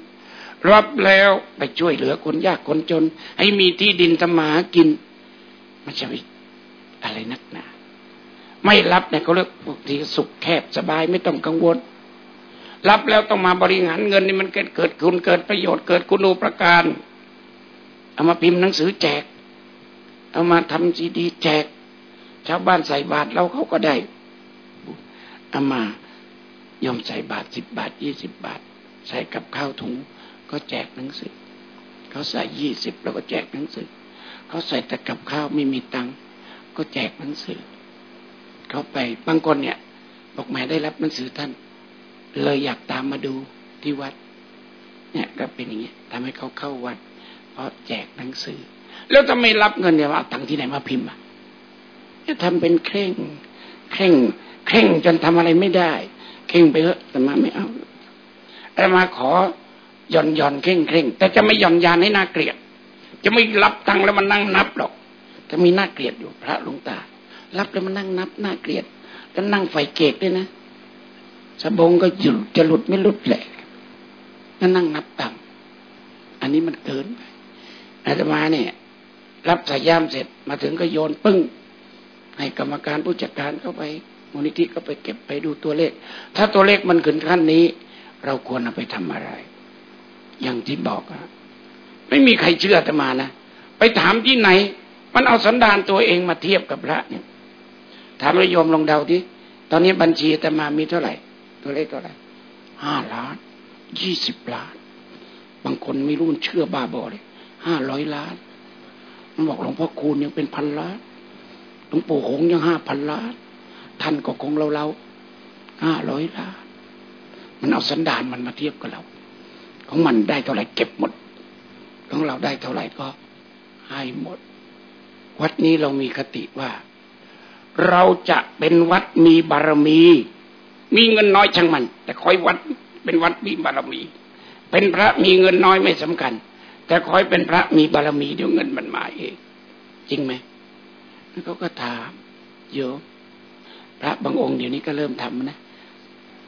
รับแล้วไปช่วยเหลือคนยากคนจน ให้มีที่ดินทำมาหากิน มันจะไปอะไรนักหนาไม่รับเนี่ยเขาเรียกพวกที่สุขแคบสบายไม่ต้องกังวล รับแล้วต้องมาบริหารเงินนี่มันเกิดเกิดคุณเกิดประโยชน์เกิดคุณูประการ เอามาพิมพ์หนังสือแจก เอามาทำซีดีแจก ชาวบ้านใส่บาทเราเขาก็ได้เอามายอมใส่บาทสิบบาทยี่สิบบาท ใส่กับข้าวถุง ก็แจกหนังสือเขาใส่ยี่สิบแล้วก็แจกหนังสือเขาใส่แต่กับข้าวไม่มีตังก็แจกหนังสือเขาไปบางคนเนี่ยบอกแม่ได้รับหนังสือท่าน เลยอยากตามมาดูที่วัด เนี่ยก็เป็นอย่างเงี้ยทำให้เขาเข้าวัด เพราะแจกหนังสือ แล้วทำไมรับเงินเนี่ยว่าตังที่ไหนมาพิมพ์อะจะทำเป็นเคร่ง เคร่ง เคร่งจนทำอะไรไม่ได้ เคร่งไปเถอะแต่มาไม่เอาแต่มาขอย่อนย่อนเคร่งเคร่งแต่จะไม่ย่อนยานให้น่าเกลียด จะไม่รับตังค์แล้วมันนั่งนับหรอกจะมีน่าเกลียดอยู่พระหลวงตา รับแล้วมันนั่งนับน่าเกลียดแล้วนั่งไฟเกกด้วยนะ สบงก็หยุดจะหลุดไม่หลุดแหละนั่นั่งนับตังค์อันนี้มันเกินไปอาตมาเนี่ย รับสายยามเสร็จมาถึงก็โยนปึ้ง ให้กรรมการผู้จัดการเข้าไปมูลนิธิก็ไปเก็บไปดูตัวเลข ถ้าตัวเลขมันขึ้นขั้นนี้ เราควรเอาไปทำอะไร อย่างที่บอกอะไม่มีใครเชื่ออาตมานะไปถามที่ไหน มันเอาสันดานตัวเองมาเทียบกับพระเนี่ยถามระยมลงเดาที่ตอนนี้บัญชีอาตมามีเท่าไหร่ ตัวเลขเท่าไหร่ห้าล้านยี่สิบล้าน บางคนไม่รู้เชื่อบ้าบอเลยห้าร้อยล้าน มันบอกหลวงพ่อคูณยังเป็นพันล้านหลวงปู่หงยังห้าพันล้าน ท่านก็คงเราเราห้าร้อยล้าน มันเอาสันดานมันมาเทียบกับเรา ของมันได้เท่าไหร่เก็บหมด ของเราได้เท่าไหร่ก็ให้หมด วัดนี้เรามีคติว่า เราจะเป็นวัดมีบารมี มีเงินน้อยช่างมัน แต่คอยวัดเป็นวัดมีบารมี เป็นพระมีเงินน้อยไม่สำคัญ แต่คอยเป็นพระมีบารมีเดี๋ยวเงินมันมาเอง จริงไหมแล้วเขาก็ถามโยมพระบางองค์เดี๋ยวนี้ก็เริ่มทำนะ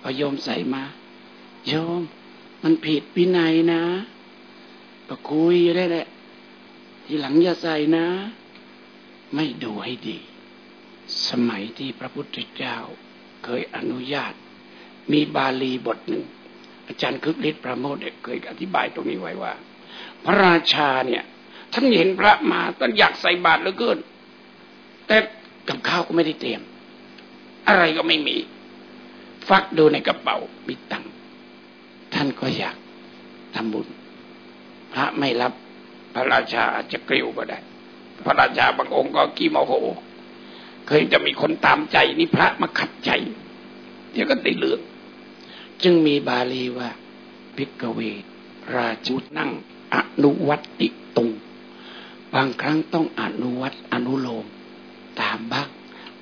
พอโยมใส่มา โยม มันผิดวินัยนะก็คุยได้แหละ ทีหลังอย่าใส่นะ ไม่ดูให้ดี สมัยที่พระพุทธเจ้า เคยอนุญาต มีบาลีบทหนึ่ง อาจารย์คึกฤทธิ์ประโมทเคยอธิบายตรงนี้ไว้ว่า พระราชาเนี่ยท่านเห็นพระมาท่านอยากใส่บาตรเหลือเกิน แต่กับข้าวก็ไม่ได้เตรียม อะไรก็ไม่มี ฟักดูในกระเป๋ามีตังท่านก็อยากทำบุญ พระไม่รับพระราชาอาจจะกริ้วก็ได้ พระราชาบางองค์ก็กี่โมโห เคยจะมีคนตามใจนี่พระมาขัดใจเดี๋ยวก็ติดเลืองจึงมีบาลีว่าพิกเว ราชุนั่ง อนุวัติตุง บางครั้งต้องอนุวัตอนุโลม ตามบ้าง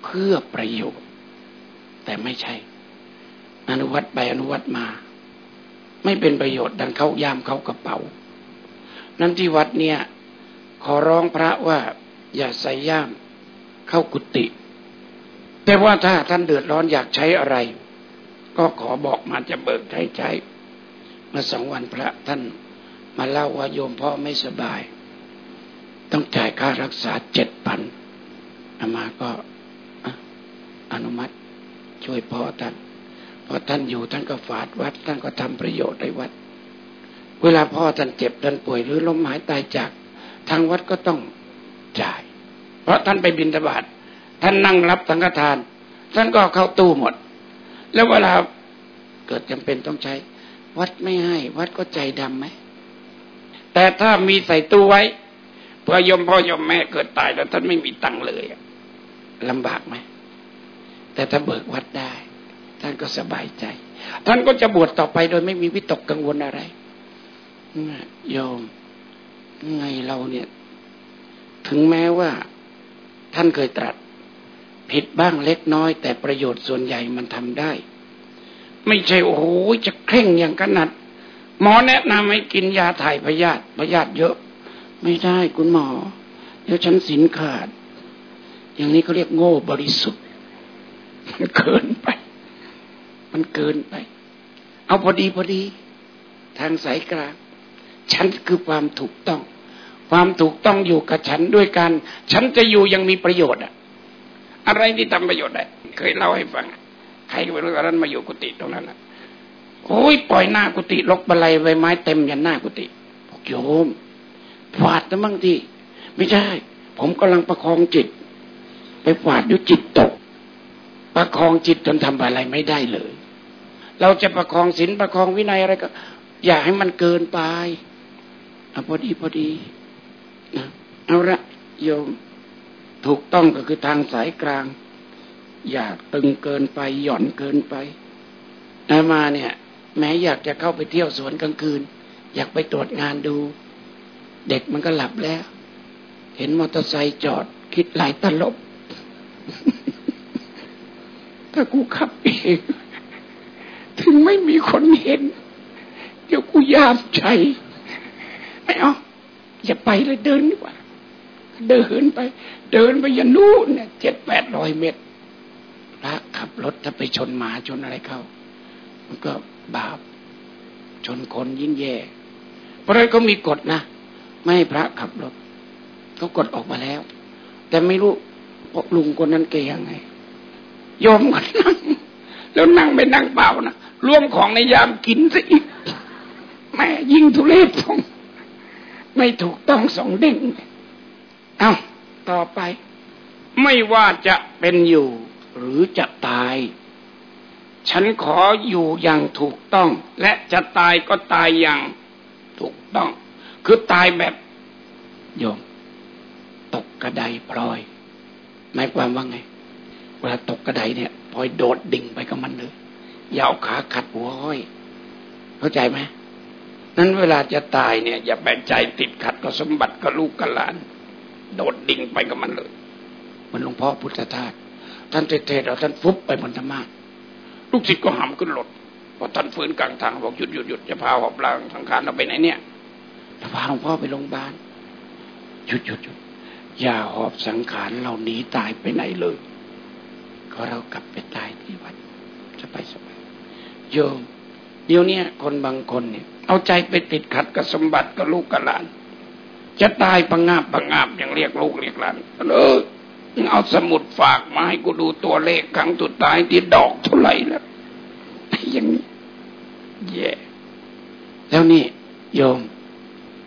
เพื่อประโยชน์ แต่ไม่ใช่ อนุวัตไปอนุวัตมา ไม่เป็นประโยชน์ดันเข้ายามเข้ากระเป๋า นั้นที่วัดเนี่ย ขอร้องพระว่า อย่าใส่ย่าม เข้ากุฏิแต่ว่าถ้าท่านเดือดร้อนอยากใช้อะไร ก็ขอบอกมาจะเบิกใช้ใช้มาสองวันพระท่านมาเล่าว่าโยมพ่อไม่สบาย ต้องจ่ายค่ารักษาเจ็ดพันอามาก็อนุมัติ ช่วยพ่อท่านพอท่านอยู่ท่านก็ฝาดวัด ท่านก็ทำประโยชน์ในวัด เวลาพ่อท่านเจ็บท่านป่วยหรือล้มหายตายจาก ทางวัดก็ต้องจ่าย เพราะท่านไปบินทบาทท่านนั่งรับสังฆทาน ท่านก็เข้าตู้หมด แล้วเวลาเกิดจำเป็นต้องใช้ วัดไม่ให้ วัดก็ใจดำไหม แต่ถ้ามีใส่ตู้ไว้เพื่อยมพ่อยมแม่เกิดตายแล้วท่านไม่มีตังค์เลยลำบากไหม แต่ถ้าเบิกวัดได้ ท่านก็สบายใจ ท่านก็จะบวชต่อไปโดยไม่มีวิตกกังวลอะไรโยมไงเราเนี่ย ถึงแม้ว่า ท่านเคยตรัส ผิดบ้างเล็กน้อย แต่ประโยชน์ส่วนใหญ่มันทำได้ ไม่ใช่โอ้โหจะเคร่งอย่างขนาดหมอแนะนำให้กินยาถ่ายพยาธิพยาธิเยอะ ไม่ได้คุณหมอ เดี๋ยวฉันสินขาด อย่างนี้เขาเรียกโง่บริสุทธิ์ มันเกินไป มันเกินไป เอาพอดีพอดี ทางสายกลาง ฉันคือความถูกต้อง ความถูกต้องอยู่กับฉันด้วยกัน ฉันจะอยู่ยังมีประโยชน์อะอะไรที่ทำประโยชน์ได้ เคยเล่าให้ฟัง ใครก็ไม่รู้ตอนนั้นมาอยู่กุฏิตรงนั้นนะโอ้ยปล่อยหน้ากุฏิลกบะไลใบไม้เต็มยันหน้ากุฏิบอกโยมฝาดนะบางทีไม่ใช่ ผมกำลังประคองจิต ไปฝาดอยู่จิตตก ประคองจิตจนทำอะไรไม่ได้เลย เราจะประคองศีลประคองวินัยอะไรก็ อย่าให้มันเกินไปอพอดีพอดี เอาละโยมถูกต้องก็คือทางสายกลาง อย่าตึงเกินไปหย่อนเกินไปอามาเนี่ย แม้อยากจะเข้าไปเที่ยวสวนกลางคืน อยากไปตรวจงานดู เด็กมันก็หลับแล้ว เห็นมอเตอร์ไซค์จอด คิดหลายตลบ ถ้ากูขับเองถึงไม่มีคนเห็น เดี๋ยวกูยามใจไม่เอา อย่าไปเลยเดินดีกว่า เดินไป เดินไปยันนู่นเนี่ยเจ็ดแปดร้อยเมตรพระขับรถถ้าไปชนหมาชนอะไรเขามันก็บาป ชนคนยิ่งแย่ เพราะนั้นก็มีกฎนะ ไม่ให้พระขับรถเขากดออกมาแล้ว แต่ไม่รู้พวกลุงคนนั้นเกยังไงโยมก็นั่ง แล้วนั่งไปนั่งเปล่านะรวมของในยามกินซะอีกแม่ยิ่งทุเรศทง ไม่ถูกต้องสองเด้งเอาต่อไป ไม่ว่าจะเป็นอยู่ หรือจะตาย ฉันขออยู่อย่างถูกต้อง และจะตายก็ตายอย่างถูกต้อง คือตายแบบโยมตกกระไดพลอยหมายความว่าไง เวลาตกกระไดเนี่ยพลอยโดดดิ่งไปกับมันเลยอย่าเอาขาขัดหัวห้อย เข้าใจไหม นั้นเวลาจะตายเนี่ย อย่าแบกใจติดขัดกับสมบัติกับลูกกับหลาน โดดดิ่งไปกับมันเลยมันหลวงพ่อพุทธทาสท่านเทศเราท่านฟุบไปบนธรรมะลูกศิษย์ก็หำขึ้นรถพอท่านฟื้นกลางทางบอกหยุดหยุดหยุดจะพาหอบลางทางคารเราไปไหนเนี่ยจะพาหลวงพ่อไปโรงพยาบาลหยุดหยุดหยุดอย่าหอบสังขารเราหนีตายไปไหนเลย ก็เรากลับไปตายที่วัดสบายสบายโยมเดี๋ยวนี้คนบางคนเนี่ย เอาใจไปติดขัดกับสมบัติกับลูกกับหลาน จะตายปังงาบปังงาบอย่างเรียกลูกเรียกหลานเออเอาสมุดฝากมาให้กูดูตัวเลขครั้งสุดท้ายที่ดอกเท่าไหร่แล้วอย่างนี้แย่แล้วนี่โยม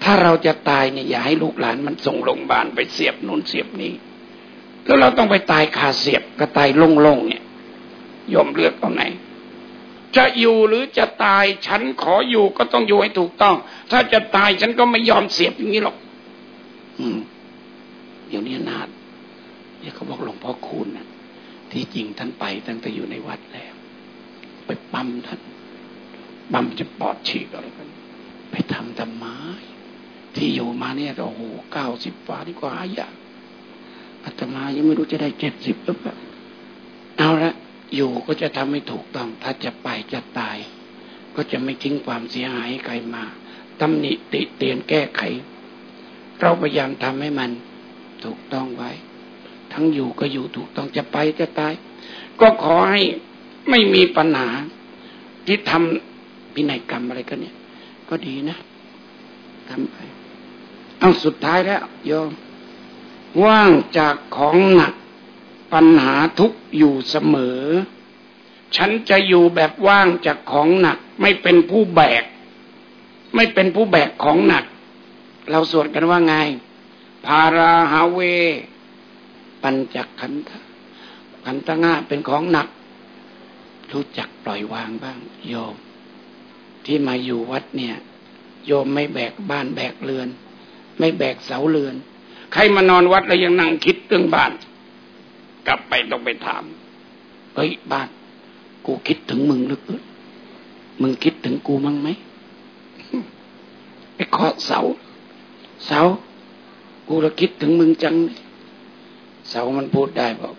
ถ้าเราจะตายเนี่ยอย่าให้ลูกหลานมันส่งโรงพยาบาลไปเสียบนู่นเสียบนี้ แล้วเราต้องไปตายคาเสียบก็ตายโล่งๆเนี่ยโยมเลือกเอาไหน จะอยู่หรือจะ ตายฉันขออยู่ก็ต้องอยู่ให้ถูกต้อง ถ้าจะตายฉันก็ไม่ยอมเสียบอย่างนี้หรอก อืมเดี๋ยวนี้นานเดี๋ยเขาบอกหลวงพ่อคูณนะที่จริงท่านไปตั้งแต่อยู่ในวัดแล้ว ไปปั๊มท่านปั๊มจะปอดฉีกอะไรกันไปทำทำไมที่อยู่มาเนี่ยโอ้โหเก้าสิบฟ้าดีกว่ายางอาตมายังไม่รู้จะได้เจ็ดสิบหรือเปล่าเอาละอยู่ก็จะทำให้ถูกต้อง ถ้าจะไปจะตาย ก็จะไม่ทิ้งความเสียหายให้ใครมาตำหนิติเตียนแก้ไข เราพยายามทำให้มันถูกต้องไว้ ทั้งอยู่ก็อยู่ถูกต้องจะไปจะตาย ก็ขอให้ไม่มีปัญหาที่ทำพินัยกรรมอะไรกันเนี่ย ก็ดีนะทำไปเอาสุดท้ายแล้วโยมว่างจากของหนักปัญหาทุกอยู่เสมอ ฉันจะอยู่แบบว่างจากของหนัก ไม่เป็นผู้แบก ไม่เป็นผู้แบกของหนัก เราสวดกันว่าไงภาราหาเว ปัญจขันธขันธง่าเป็นของหนัก รู้จักปล่อยวางบ้าง โยม ที่มาอยู่วัดเนี่ย โยมไม่แบกบ้านแบกเรือน ไม่แบกเสาเรือน ใครมานอนวัดแล้วยังนั่งคิดเรื่องบ้าน กลับไปต้องไปถามเฮ้ยบ้าน กูคิดถึงมึงหรือเปล่ามึงคิดถึงกูมั้งไหมไปเคาะเสา เสา กูละคิดถึงมึงจัง เสามันพูดได้บอก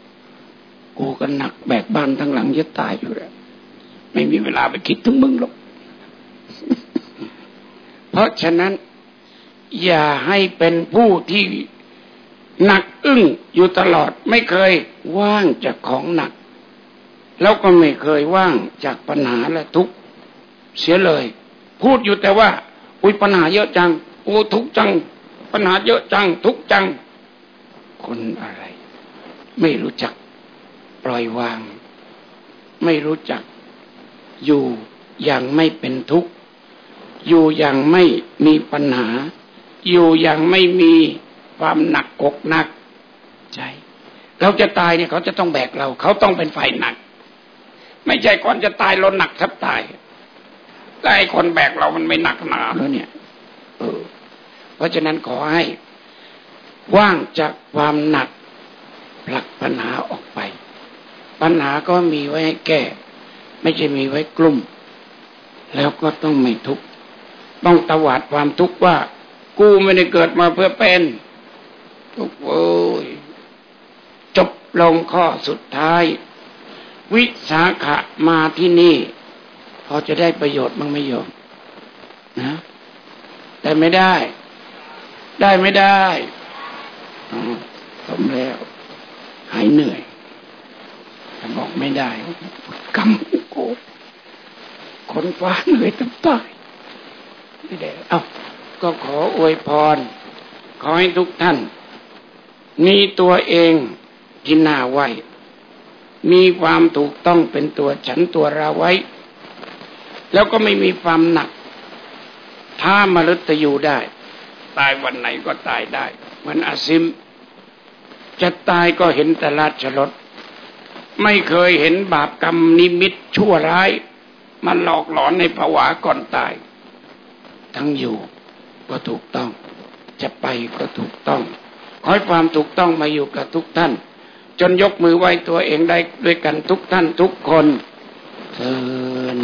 กูก็หนักแบกบ้านทั้งหลังจะตายอยู่แล้ว ไม่มีเวลาไปคิดถึงมึงหรอก เพราะฉะนั้น อย่าให้เป็นผู้ที่หนักอึ้งอยู่ตลอดไม่เคยว่างจากของหนัก แล้วก็ไม่เคยว่างจากปัญหาและทุกข์เสียเลย พูดอยู่แต่ว่า อุ้ยปัญหาเยอะจังโอ้ทุกจัง ปัญหาเยอะจัง ทุกจัง คนอะไร ไม่รู้จักปล่อยวาง ไม่รู้จัก อยู่อย่างไม่เป็นทุกข์ อยู่อย่างไม่มีปัญหา อยู่อย่างไม่มีความหนักอกหนัก ใจ เราจะตายเนี่ยเขาจะต้องแบกเรา เขาต้องเป็นฝ่ายหนัก ไม่ใช่ก่อนจะตายเราหนักทับตายแต่ไอ้คนแบกเรามันไม่หนักหนาแล้วเนี่ย เออ เพราะฉะนั้นขอให้ ว่างจากความหนักผลักปัญหาออกไป ปัญหาก็มีไว้ให้แก้ ไม่ใช่มีไว้กลุ่ม แล้วก็ต้องไม่ทุกข์ต้องตวาดความทุกข์ว่า กูไม่ได้เกิดมาเพื่อเป็นทุกโอ้ยจบลงข้อสุดท้าย วิสาขะมาที่นี่ พอจะได้ประโยชน์บ้างไม่โยมนะ แต่ไม่ได้ ได้ไม่ได้ผมแล้ว หายเหนื่อยแต่บอกไม่ได้กำโกคนฟ้าเหนื่อยตั้งตายไม่ได้เอ้าก็ขออวยพร ขอให้ทุกท่าน มีตัวเองที่น่าไหว มีความถูกต้องเป็นตัวฉันตัวเราไว้ แล้วก็ไม่มีความหนัก ถ้ามรุตยูได้ ตายวันไหนก็ตายได้ เหมือนอาซิม จะตายก็เห็นแต่ราชรถ ไม่เคยเห็นบาปกรรมนิมิตชั่วร้าย มันหลอกหลอนในภาวะก่อนตาย ทั้งอยู่ก็ถูกต้อง จะไปก็ถูกต้อง ขอให้ความถูกต้องมาอยู่กับทุกท่าน จนยกมือไหว้ตัวเองได้ด้วยกันทุกท่านทุกคนเทิน